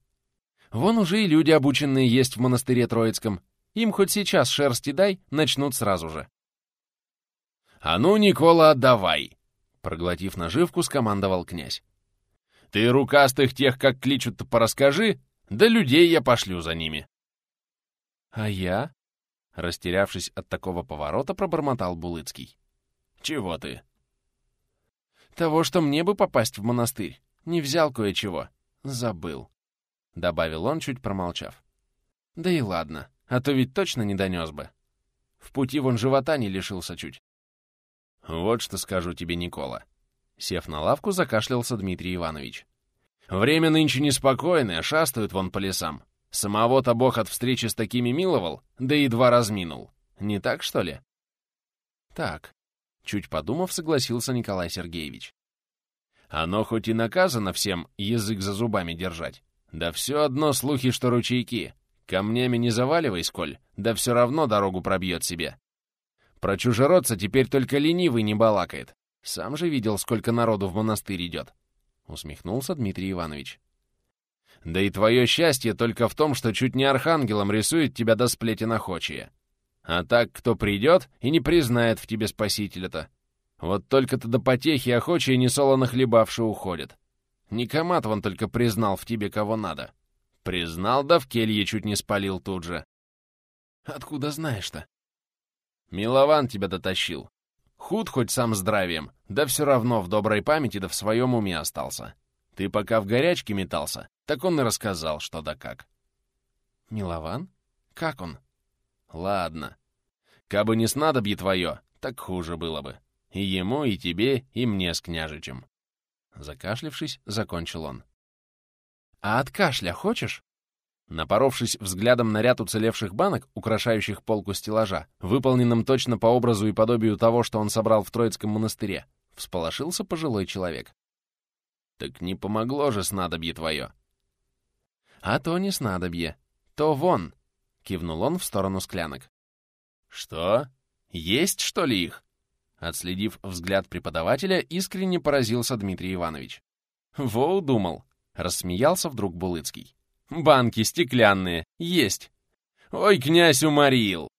Вон уже и люди, обученные есть в монастыре Троицком. Им хоть сейчас шерсти дай, начнут сразу же. «А ну, Никола, отдавай!» Проглотив наживку, скомандовал князь. «Ты рукастых тех, как кличут-то, порасскажи, да людей я пошлю за ними». «А я?» Растерявшись от такого поворота, пробормотал Булыцкий. «Чего ты?» «Того, что мне бы попасть в монастырь. Не взял кое-чего. Забыл». — добавил он, чуть промолчав. «Да и ладно, а то ведь точно не донес бы. В пути вон живота не лишился чуть». «Вот что скажу тебе, Никола». Сев на лавку, закашлялся Дмитрий Иванович. «Время нынче неспокойное, шастают вон по лесам. Самого-то Бог от встречи с такими миловал, да едва разминул. Не так, что ли?» «Так», — чуть подумав, согласился Николай Сергеевич. «Оно хоть и наказано всем язык за зубами держать, да все одно слухи, что ручейки. Камнями не заваливай, сколь, да все равно дорогу пробьет себе. Про чужеродца теперь только ленивый не балакает. Сам же видел, сколько народу в монастырь идет. Усмехнулся Дмитрий Иванович. Да и твое счастье только в том, что чуть не архангелом рисует тебя до сплетен охочие. А так, кто придет и не признает в тебе спасителя-то. Вот только-то до потехи охочие несолоно хлебавшие уходят. Никомат вон только признал в тебе кого надо. Признал, да в келье чуть не спалил тут же. Откуда знаешь-то? Милован тебя дотащил. Худ хоть сам здравием, да все равно в доброй памяти да в своем уме остался. Ты пока в горячке метался, так он и рассказал, что да как. Милован? как он? Ладно. Кабы не снадобье твое, так хуже было бы. И ему, и тебе, и мне с княжичем. Закашлившись, закончил он. «А от кашля хочешь?» Напоровшись взглядом на ряд уцелевших банок, украшающих полку стеллажа, выполненным точно по образу и подобию того, что он собрал в Троицком монастыре, всполошился пожилой человек. «Так не помогло же снадобье твое!» «А то не снадобье, то вон!» — кивнул он в сторону склянок. «Что? Есть, что ли, их?» Отследив взгляд преподавателя, искренне поразился Дмитрий Иванович. «Во думал!» — рассмеялся вдруг Булыцкий. «Банки стеклянные! Есть! Ой, князь уморил!»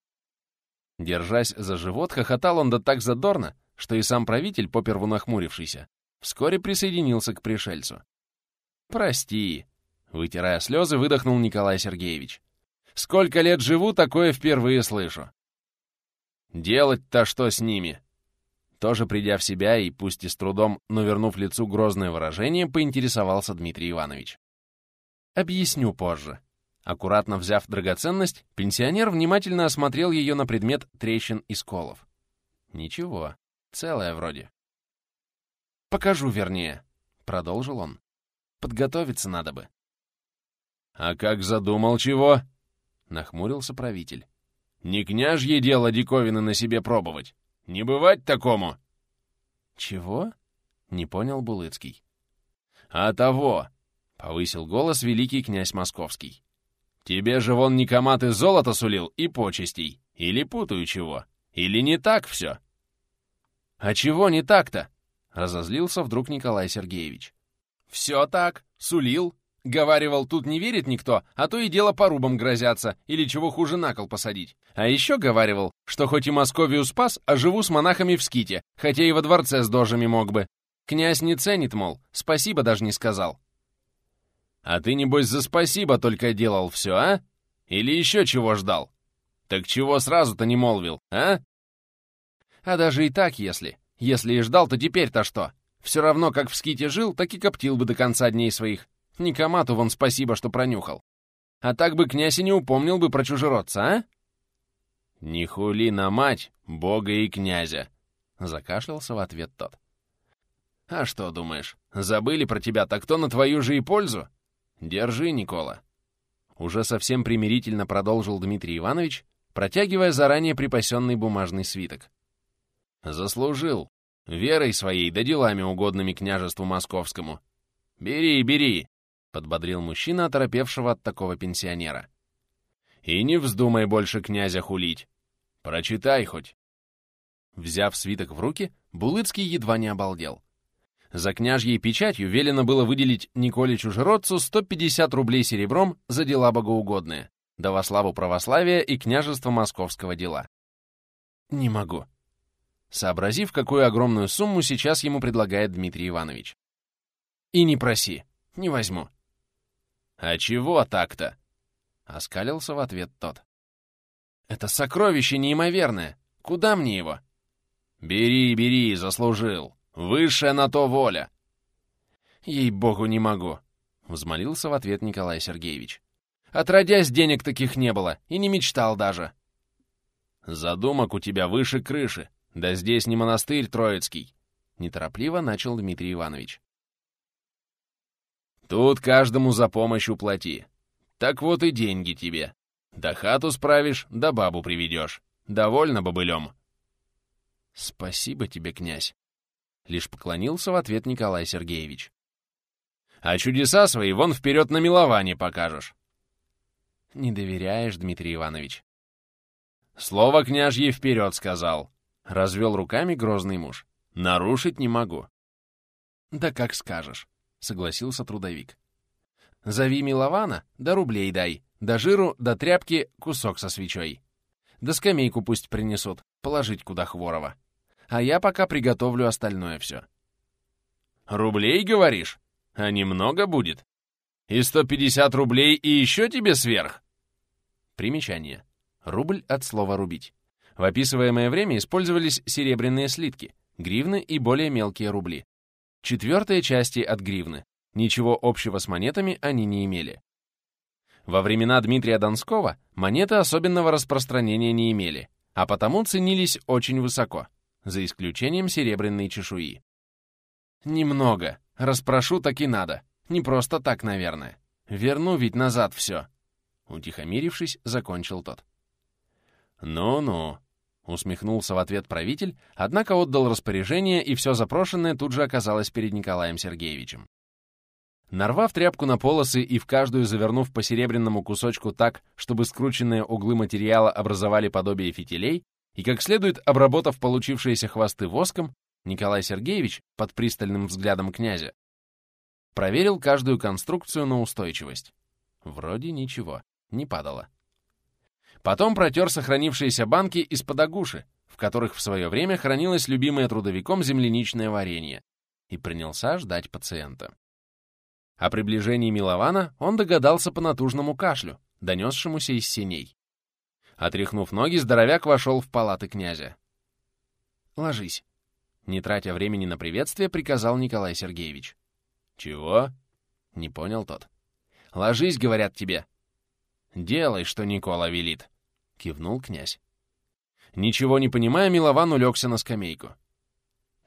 Держась за живот, хохотал он да так задорно, что и сам правитель, поперву нахмурившийся, вскоре присоединился к пришельцу. «Прости!» — вытирая слезы, выдохнул Николай Сергеевич. «Сколько лет живу, такое впервые слышу!» «Делать-то что с ними?» Тоже придя в себя и, пусть и с трудом, но вернув лицу грозное выражение, поинтересовался Дмитрий Иванович. «Объясню позже». Аккуратно взяв драгоценность, пенсионер внимательно осмотрел ее на предмет трещин и сколов. Ничего, целая вроде. «Покажу, вернее», — продолжил он. «Подготовиться надо бы». «А как задумал чего?» — нахмурился правитель. «Не княжье дело диковины на себе пробовать. Не бывать такому!» «Чего?» — не понял Булыцкий. «А того!» — повысил голос великий князь Московский. «Тебе же вон Никомат золото сулил и почестей. Или путаю чего. Или не так все?» «А чего не так-то?» — разозлился вдруг Николай Сергеевич. «Все так, сулил, Говаривал, тут не верит никто, а то и дело порубам грозятся, или чего хуже на кол посадить. А еще говаривал, что хоть и Московию спас, а живу с монахами в ските, хотя и во дворце с дожами мог бы. Князь не ценит, мол, спасибо даже не сказал. А ты, небось, за спасибо только делал все, а? Или еще чего ждал? Так чего сразу-то не молвил, а? А даже и так, если. Если и ждал, то теперь-то что? Все равно, как в ските жил, так и коптил бы до конца дней своих. Никомату вон спасибо, что пронюхал. А так бы князь и не упомнил бы про чужеродца, а? «Не хули на мать, бога и князя!» — закашлялся в ответ тот. «А что думаешь, забыли про тебя, так кто на твою же и пользу? Держи, Никола!» Уже совсем примирительно продолжил Дмитрий Иванович, протягивая заранее припасенный бумажный свиток. «Заслужил. Верой своей да делами угодными княжеству московскому. Бери, бери, — подбодрил мужчина, оторопевшего от такого пенсионера. «И не вздумай больше князя хулить. Прочитай хоть». Взяв свиток в руки, Булыцкий едва не обалдел. За княжьей печатью велено было выделить Николе Чужеродцу 150 рублей серебром за дела богоугодные, да во славу православия и княжества московского дела. «Не могу», сообразив, какую огромную сумму сейчас ему предлагает Дмитрий Иванович. «И не проси, не возьму. «А чего так-то?» — оскалился в ответ тот. «Это сокровище неимоверное! Куда мне его?» «Бери, бери, заслужил! Высшая на то воля!» «Ей-богу, не могу!» — взмолился в ответ Николай Сергеевич. «Отродясь, денег таких не было, и не мечтал даже!» «Задумок у тебя выше крыши, да здесь не монастырь Троицкий!» Неторопливо начал Дмитрий Иванович. Тут каждому за помощь уплати. Так вот и деньги тебе. Да хату справишь, да бабу приведешь. Довольно бобылем. Спасибо тебе, князь. Лишь поклонился в ответ Николай Сергеевич. А чудеса свои вон вперед на милование покажешь. Не доверяешь, Дмитрий Иванович. Слово княжье вперед сказал. Развел руками грозный муж. Нарушить не могу. Да как скажешь. — согласился трудовик. «Зови Милована, да рублей дай, да жиру, да тряпки кусок со свечой. Да скамейку пусть принесут, положить куда хворово. А я пока приготовлю остальное все». «Рублей, говоришь? А немного будет? И 150 рублей и еще тебе сверх?» Примечание. Рубль от слова «рубить». В описываемое время использовались серебряные слитки, гривны и более мелкие рубли. Четвертые части от гривны. Ничего общего с монетами они не имели. Во времена Дмитрия Донского монеты особенного распространения не имели, а потому ценились очень высоко, за исключением серебряной чешуи. «Немного. Распрошу так и надо. Не просто так, наверное. Верну ведь назад все». Утихомирившись, закончил тот. «Ну-ну», — усмехнулся в ответ правитель, однако отдал распоряжение, и все запрошенное тут же оказалось перед Николаем Сергеевичем. Нарвав тряпку на полосы и в каждую завернув по серебряному кусочку так, чтобы скрученные углы материала образовали подобие фитилей, и как следует обработав получившиеся хвосты воском, Николай Сергеевич, под пристальным взглядом князя, проверил каждую конструкцию на устойчивость. Вроде ничего, не падало. Потом протер сохранившиеся банки из-под агуши, в которых в свое время хранилось любимое трудовиком земляничное варенье, и принялся ждать пациента. О приближении Милована он догадался по натужному кашлю, донесшемуся из синей. Отряхнув ноги, здоровяк вошел в палаты князя. «Ложись», — не тратя времени на приветствие, приказал Николай Сергеевич. «Чего?» — не понял тот. «Ложись, — говорят тебе». «Делай, что Никола велит», — кивнул князь. Ничего не понимая, Милован улегся на скамейку.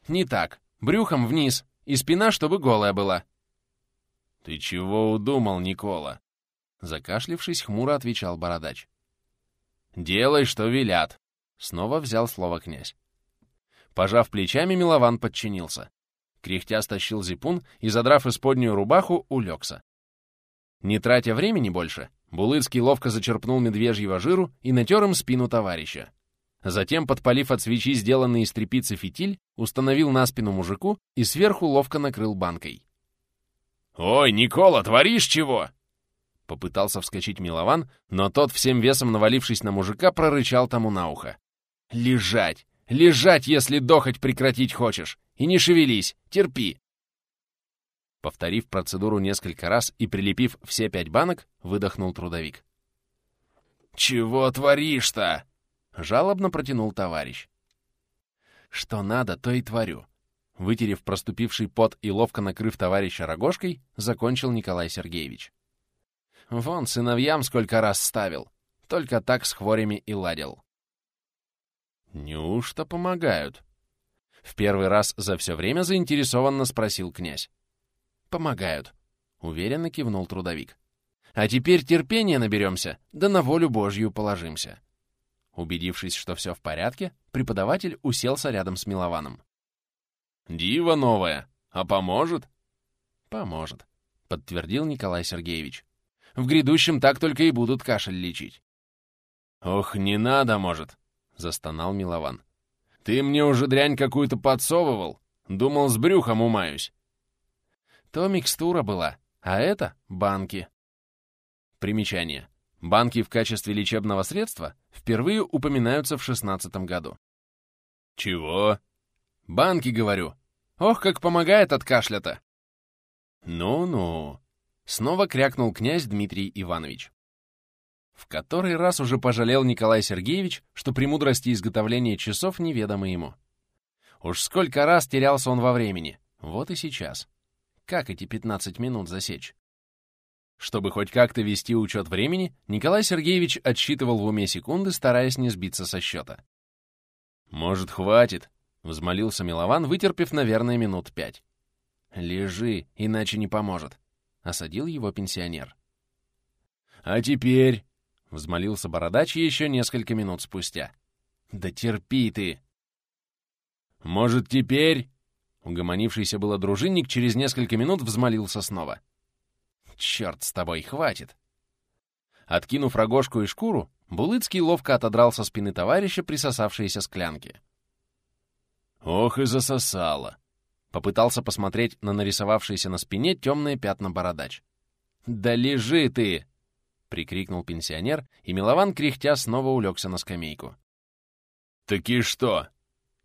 «Не так. Брюхом вниз, и спина, чтобы голая была», «Ты чего удумал, Никола?» Закашлившись, хмуро отвечал бородач. «Делай, что велят!» Снова взял слово князь. Пожав плечами, Милован подчинился. Кряхтя стащил зипун и, задрав исподнюю рубаху, улегся. Не тратя времени больше, Булыцкий ловко зачерпнул медвежьего жиру и натер им спину товарища. Затем, подпалив от свечи сделанный из тряпицы фитиль, установил на спину мужику и сверху ловко накрыл банкой. «Ой, Никола, творишь чего?» Попытался вскочить Милован, но тот, всем весом навалившись на мужика, прорычал тому на ухо. «Лежать! Лежать, если дохать прекратить хочешь! И не шевелись! Терпи!» Повторив процедуру несколько раз и прилепив все пять банок, выдохнул трудовик. «Чего творишь-то?» — жалобно протянул товарищ. «Что надо, то и творю. Вытерев проступивший пот и ловко накрыв товарища рогожкой, закончил Николай Сергеевич. Вон сыновьям сколько раз ставил. Только так с хворями и ладил. Неужто помогают? В первый раз за все время заинтересованно спросил князь. Помогают. Уверенно кивнул трудовик. А теперь терпения наберемся, да на волю Божью положимся. Убедившись, что все в порядке, преподаватель уселся рядом с Милованом. Дива новая. А поможет? Поможет, подтвердил Николай Сергеевич. В грядущем так только и будут кашель лечить. Ох, не надо, может, застонал Милован. Ты мне уже дрянь какую-то подсовывал. Думал, с брюхом умаюсь. То микстура была, а это — банки. Примечание. Банки в качестве лечебного средства впервые упоминаются в шестнадцатом году. «Чего?» Банки, говорю. Ох, как помогает от кашля-то. Ну-ну. Снова крякнул князь Дмитрий Иванович. В который раз уже пожалел Николай Сергеевич, что премудрости изготовления часов неведомы ему. Уж сколько раз терялся он во времени. Вот и сейчас. Как эти 15 минут засечь? Чтобы хоть как-то вести учет времени, Николай Сергеевич отсчитывал в уме секунды, стараясь не сбиться со счета. «Может, хватит?» — взмолился Милован, вытерпев, наверное, минут пять. «Лежи, иначе не поможет», — осадил его пенсионер. «А теперь?» — взмолился Бородач еще несколько минут спустя. «Да терпи ты!» «Может, теперь?» Угомонившийся было дружинник через несколько минут взмолился снова. «Черт с тобой, хватит!» Откинув рогожку и шкуру, Булыцкий ловко отодрал со спины товарища присосавшиеся склянки. Ох и засосало. Попытался посмотреть на нарисовавшиеся на спине темные пятна бородач. «Да лежи ты!» — прикрикнул пенсионер, и Милован, кряхтя, снова улегся на скамейку. «Таки что?»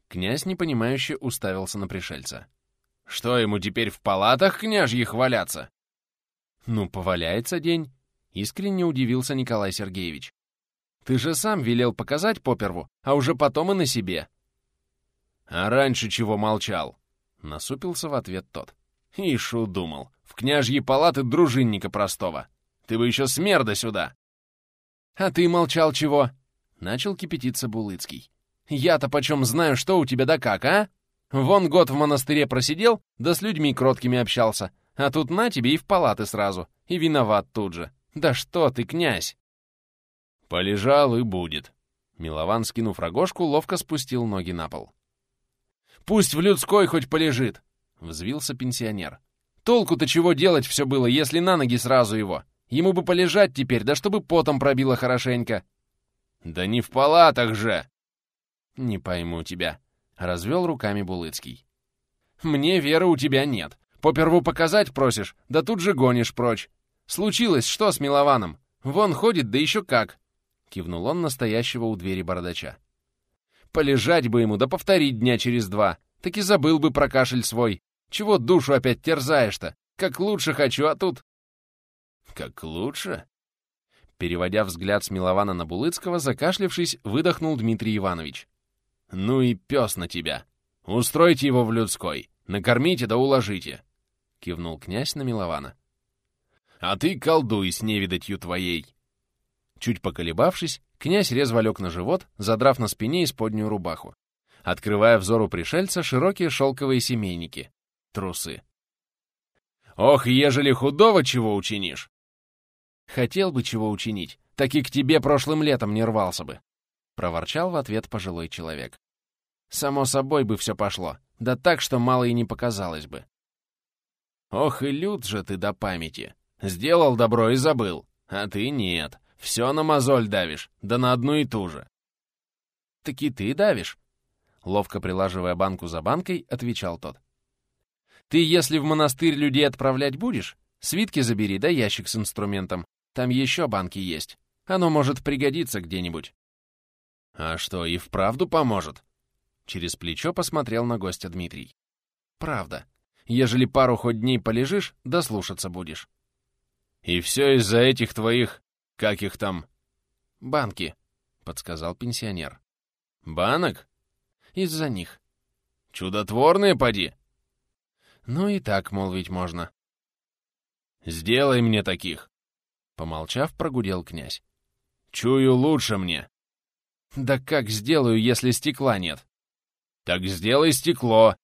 Князь, непонимающе, уставился на пришельца. «Что, ему теперь в палатах княжьих валяться?» «Ну, поваляется день», — искренне удивился Николай Сергеевич. «Ты же сам велел показать поперву, а уже потом и на себе. «А раньше чего молчал?» — насупился в ответ тот. «Ишу думал, в княжьи палаты дружинника простого. Ты бы еще смерда сюда!» «А ты молчал чего?» — начал кипятиться Булыцкий. «Я-то почем знаю, что у тебя да как, а? Вон год в монастыре просидел, да с людьми кроткими общался, а тут на тебе и в палаты сразу, и виноват тут же. Да что ты, князь!» «Полежал и будет». Милован, скинув рогожку, ловко спустил ноги на пол. «Пусть в людской хоть полежит!» — взвился пенсионер. «Толку-то чего делать все было, если на ноги сразу его? Ему бы полежать теперь, да чтобы потом пробило хорошенько». «Да не в палатах же!» «Не пойму тебя», — развел руками Булыцкий. «Мне веры у тебя нет. Поперву показать просишь, да тут же гонишь прочь. Случилось что с Милованом? Вон ходит, да еще как!» — кивнул он настоящего у двери бородача. «Полежать бы ему, да повторить дня через два. Так и забыл бы про кашель свой. Чего душу опять терзаешь-то? Как лучше хочу, а тут...» «Как лучше?» Переводя взгляд с Милована на Булыцкого, закашлившись, выдохнул Дмитрий Иванович. «Ну и пес на тебя! Устройте его в людской, накормите да уложите!» — кивнул князь на Милована. «А ты колдуй с невидатью твоей!» Чуть поколебавшись, князь резво лег на живот, задрав на спине исподнюю рубаху, открывая взору пришельца широкие шелковые семейники — трусы. «Ох, ежели худого чего учинишь!» «Хотел бы чего учинить, так и к тебе прошлым летом не рвался бы», — проворчал в ответ пожилой человек. «Само собой бы все пошло, да так, что мало и не показалось бы». «Ох и люд же ты до памяти! Сделал добро и забыл, а ты нет, все на мозоль давишь, да на одну и ту же». «Так и ты давишь?» Ловко прилаживая банку за банкой, отвечал тот. «Ты, если в монастырь людей отправлять будешь, свитки забери, да ящик с инструментом. Там еще банки есть. Оно может пригодиться где-нибудь». «А что, и вправду поможет?» Через плечо посмотрел на гостя Дмитрий. «Правда. Ежели пару хоть дней полежишь, дослушаться будешь». «И все из-за этих твоих «Как их там?» «Банки», — подсказал пенсионер. «Банок?» «Из-за них». «Чудотворные, поди?» «Ну и так, молвить можно». «Сделай мне таких!» Помолчав, прогудел князь. «Чую лучше мне!» «Да как сделаю, если стекла нет?» «Так сделай стекло!»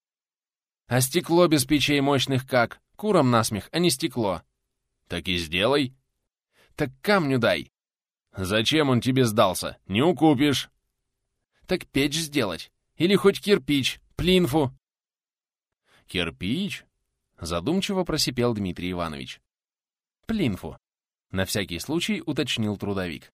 «А стекло без печей мощных как? Курам насмех, а не стекло!» «Так и сделай!» Так камню дай. Зачем он тебе сдался? Не укупишь. Так печь сделать. Или хоть кирпич, плинфу. Кирпич? Задумчиво просипел Дмитрий Иванович. Плинфу. На всякий случай уточнил трудовик.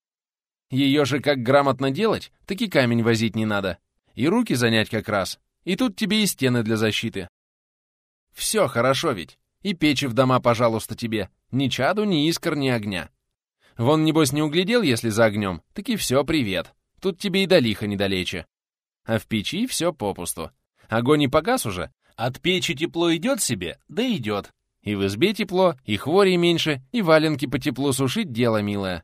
Ее же как грамотно делать, так и камень возить не надо. И руки занять как раз. И тут тебе и стены для защиты. Все хорошо ведь. И печи в дома, пожалуйста, тебе. Ни чаду, ни искр, ни огня. Вон, небось, не углядел, если за огнем, так и все, привет. Тут тебе и до лиха недалече. А в печи все попусту. Огонь и погас уже. От печи тепло идет себе, да идет. И в избе тепло, и хворей меньше, и валенки по теплу сушить дело милое.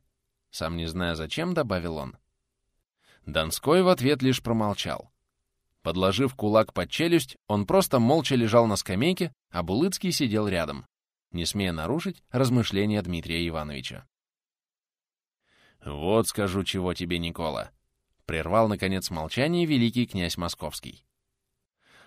Сам не зная зачем, добавил он. Донской в ответ лишь промолчал. Подложив кулак под челюсть, он просто молча лежал на скамейке, а Булыцкий сидел рядом, не смея нарушить размышления Дмитрия Ивановича. «Вот скажу, чего тебе, Никола!» — прервал, наконец, молчание великий князь Московский.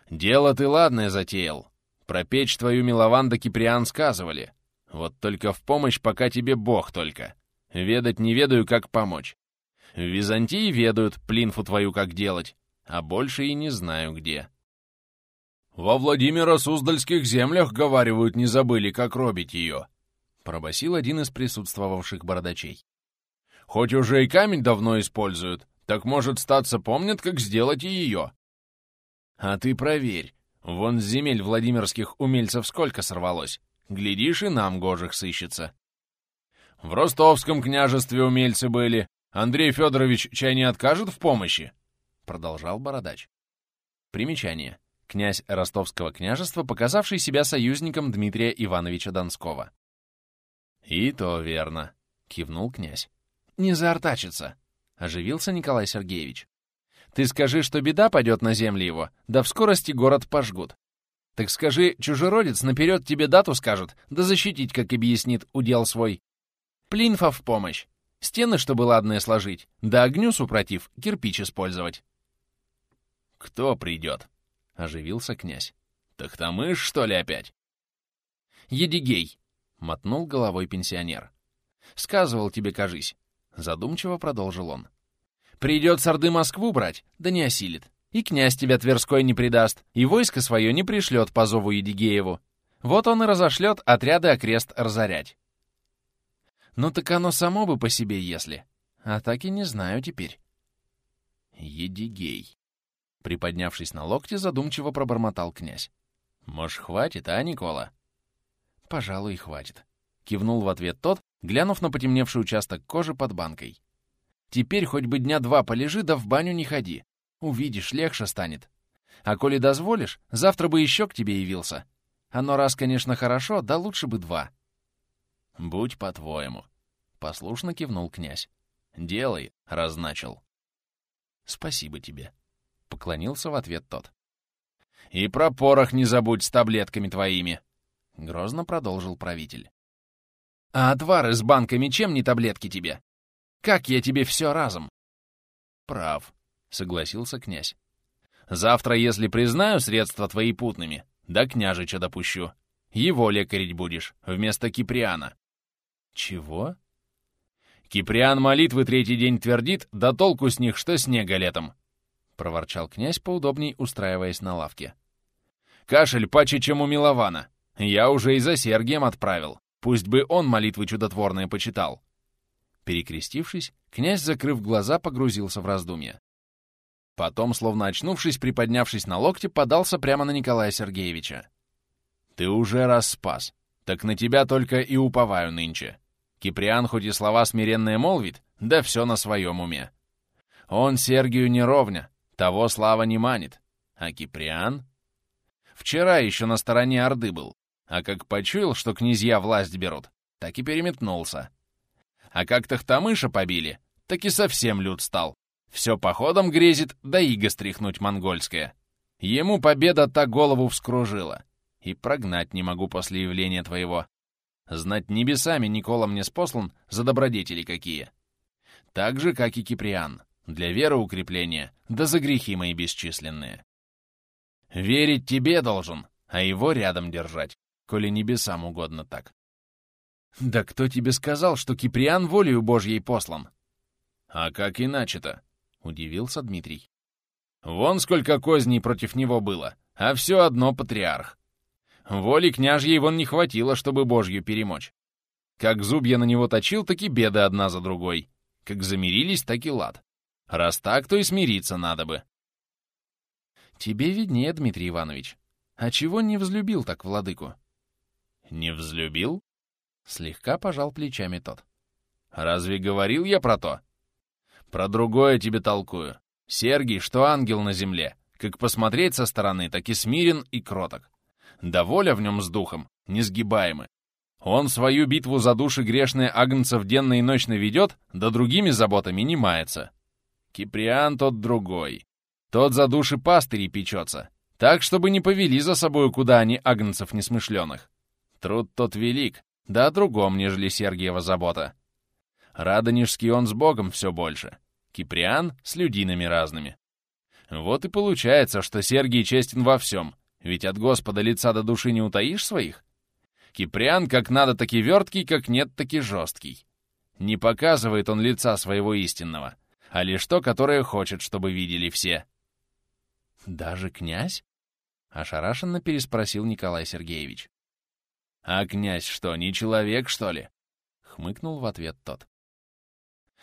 «Дело ты ладное затеял. Про печь твою Милован да Киприан сказывали. Вот только в помощь пока тебе Бог только. Ведать не ведаю, как помочь. В Византии ведают плинфу твою как делать, а больше и не знаю где». «Во Владимиро-Суздальских землях, говаривают, не забыли, как робить ее», — пробасил один из присутствовавших бородачей. Хоть уже и камень давно используют, так может статься помнят, как сделать и ее. А ты проверь. Вон с земель владимирских умельцев сколько сорвалось. Глядишь, и нам гожих сыщется. В ростовском княжестве умельцы были. Андрей Федорович чай не откажет в помощи? Продолжал Бородач. Примечание. Князь ростовского княжества, показавший себя союзником Дмитрия Ивановича Донского. «И то верно», — кивнул князь не заортачится», — оживился Николай Сергеевич. «Ты скажи, что беда пойдет на земли его, да в скорости город пожгут. Так скажи, чужеродец наперед тебе дату скажет, да защитить, как объяснит, удел свой. Плинфа в помощь. Стены, чтобы ладные сложить, да огню супротив, кирпич использовать. «Кто придет?» — оживился князь. «Тахтамыш, что ли, опять?» «Едигей!» — мотнул головой пенсионер. «Сказывал тебе, кажись». Задумчиво продолжил он. «Придет с Орды Москву брать, да не осилит. И князь тебя Тверской не предаст, и войско свое не пришлет по зову Едигееву. Вот он и разошлет отряды окрест разорять. Ну так оно само бы по себе, если. А так и не знаю теперь. Едигей. Приподнявшись на локте, задумчиво пробормотал князь. Может, хватит, а, Никола? Пожалуй, хватит. Кивнул в ответ тот, глянув на потемневший участок кожи под банкой. Теперь хоть бы дня два полежи, да в баню не ходи. Увидишь, легче станет. А коли дозволишь, завтра бы еще к тебе явился. Оно раз, конечно, хорошо, да лучше бы два. Будь по-твоему. Послушно кивнул князь. Делай, раз начал. Спасибо тебе. Поклонился в ответ тот. И про порох не забудь с таблетками твоими. Грозно продолжил правитель. А отвары с банками чем не таблетки тебе? Как я тебе все разом? Прав, согласился князь. Завтра, если признаю средства твои путными, да княжича допущу. Его лекарить будешь, вместо Киприана. Чего? Киприан молитвы третий день твердит, да толку с них, что снега летом. Проворчал князь, поудобней устраиваясь на лавке. Кашель паче, чем у Милована. Я уже и за Сергием отправил. Пусть бы он молитвы чудотворные почитал. Перекрестившись, князь, закрыв глаза, погрузился в раздумья. Потом, словно очнувшись, приподнявшись на локте, подался прямо на Николая Сергеевича. «Ты уже раз спас. Так на тебя только и уповаю нынче. Киприан хоть и слова смиренные молвит, да все на своем уме. Он Сергию не ровня, того слава не манит. А Киприан? Вчера еще на стороне Орды был, а как почуял, что князья власть берут, так и переметнулся. А как Тахтамыша побили, так и совсем люд стал. Все походом грезит, да иго стряхнуть монгольское. Ему победа та голову вскружила и прогнать не могу после явления твоего. Знать небесами Никола мне спослан за добродетели какие. Так же, как и Киприан, для веры укрепления, да за грехи мои бесчисленные. Верить тебе должен, а его рядом держать, коли небесам угодно так. Да кто тебе сказал, что Киприан волею Божьей послан? А как иначе-то? — удивился Дмитрий. Вон сколько козней против него было, а все одно патриарх. Воли княжьей вон не хватило, чтобы Божью перемочь. Как зубья на него точил, так и беды одна за другой. Как замирились, так и лад. Раз так, то и смириться надо бы. Тебе виднее, Дмитрий Иванович. А чего не взлюбил так владыку? Не взлюбил? Слегка пожал плечами тот. Разве говорил я про то? Про другое тебе толкую. Сергий, что ангел на земле. Как посмотреть со стороны, так и смирен и кроток да в нем с духом несгибаемы. Он свою битву за души грешные агнцев денно и ночно ведет, да другими заботами не мается. Киприан тот другой. Тот за души пастырей печется, так, чтобы не повели за собою куда они агнцев несмышленых. Труд тот велик, да о другом, нежели Сергиева забота. Радонежский он с Богом все больше, Киприан с людинами разными. Вот и получается, что Сергий честен во всем, ведь от Господа лица до души не утаишь своих. Киприан как надо таки верткий, как нет таки жесткий. Не показывает он лица своего истинного, а лишь то, которое хочет, чтобы видели все. «Даже князь?» — ошарашенно переспросил Николай Сергеевич. «А князь что, не человек, что ли?» — хмыкнул в ответ тот.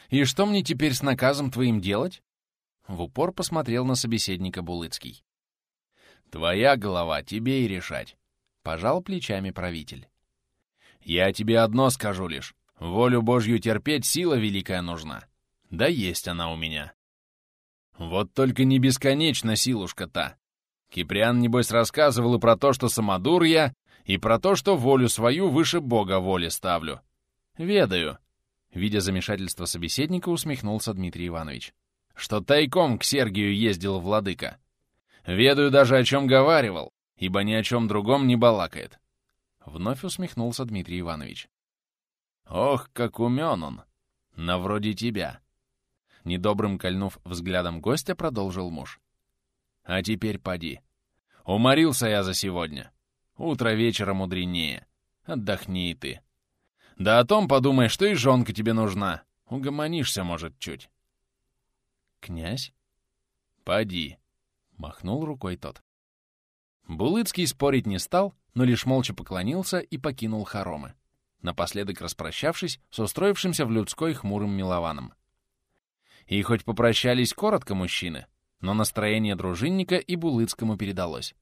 «И что мне теперь с наказом твоим делать?» В упор посмотрел на собеседника Булыцкий. Твоя голова, тебе и решать. Пожал плечами правитель. Я тебе одно скажу лишь. Волю Божью терпеть сила великая нужна. Да есть она у меня. Вот только не бесконечна силушка та. Киприан, небось, рассказывал и про то, что самодур я, и про то, что волю свою выше Бога воли ставлю. Ведаю. Видя замешательство собеседника, усмехнулся Дмитрий Иванович. Что тайком к Сергию ездил владыка. Ведаю даже, о чем говаривал, ибо ни о чем другом не балакает. Вновь усмехнулся Дмитрий Иванович. Ох, как умен он! На вроде тебя!» Недобрым кольнув взглядом гостя, продолжил муж. «А теперь поди. Уморился я за сегодня. Утро вечера мудренее. Отдохни и ты. Да о том подумай, что и жонка тебе нужна. Угомонишься, может, чуть». «Князь?» «Поди», — махнул рукой тот. Булыцкий спорить не стал, но лишь молча поклонился и покинул хоромы, напоследок распрощавшись с устроившимся в людской хмурым милованом. И хоть попрощались коротко мужчины, но настроение дружинника и Булыцкому передалось.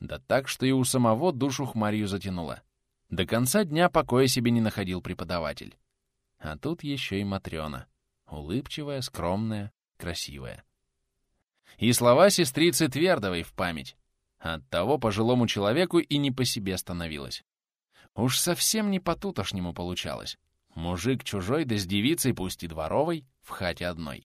Да так, что и у самого душу хмарью затянуло. До конца дня покоя себе не находил преподаватель. А тут еще и Матрена. Улыбчивая, скромная, красивая. И слова сестрицы Твердовой в память. Оттого пожилому человеку и не по себе становилось. Уж совсем не по-тутошнему получалось. Мужик чужой, да с девицей, пусть и дворовой, в хате одной.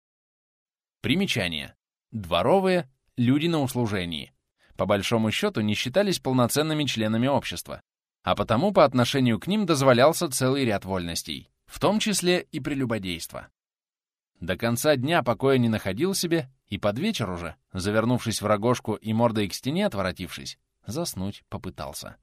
Примечание. Дворовые — люди на услужении. По большому счету не считались полноценными членами общества, а потому по отношению к ним дозволялся целый ряд вольностей, в том числе и прелюбодейство. До конца дня покоя не находил себе, и под вечер уже, завернувшись в рогожку и мордой к стене отворотившись, заснуть попытался.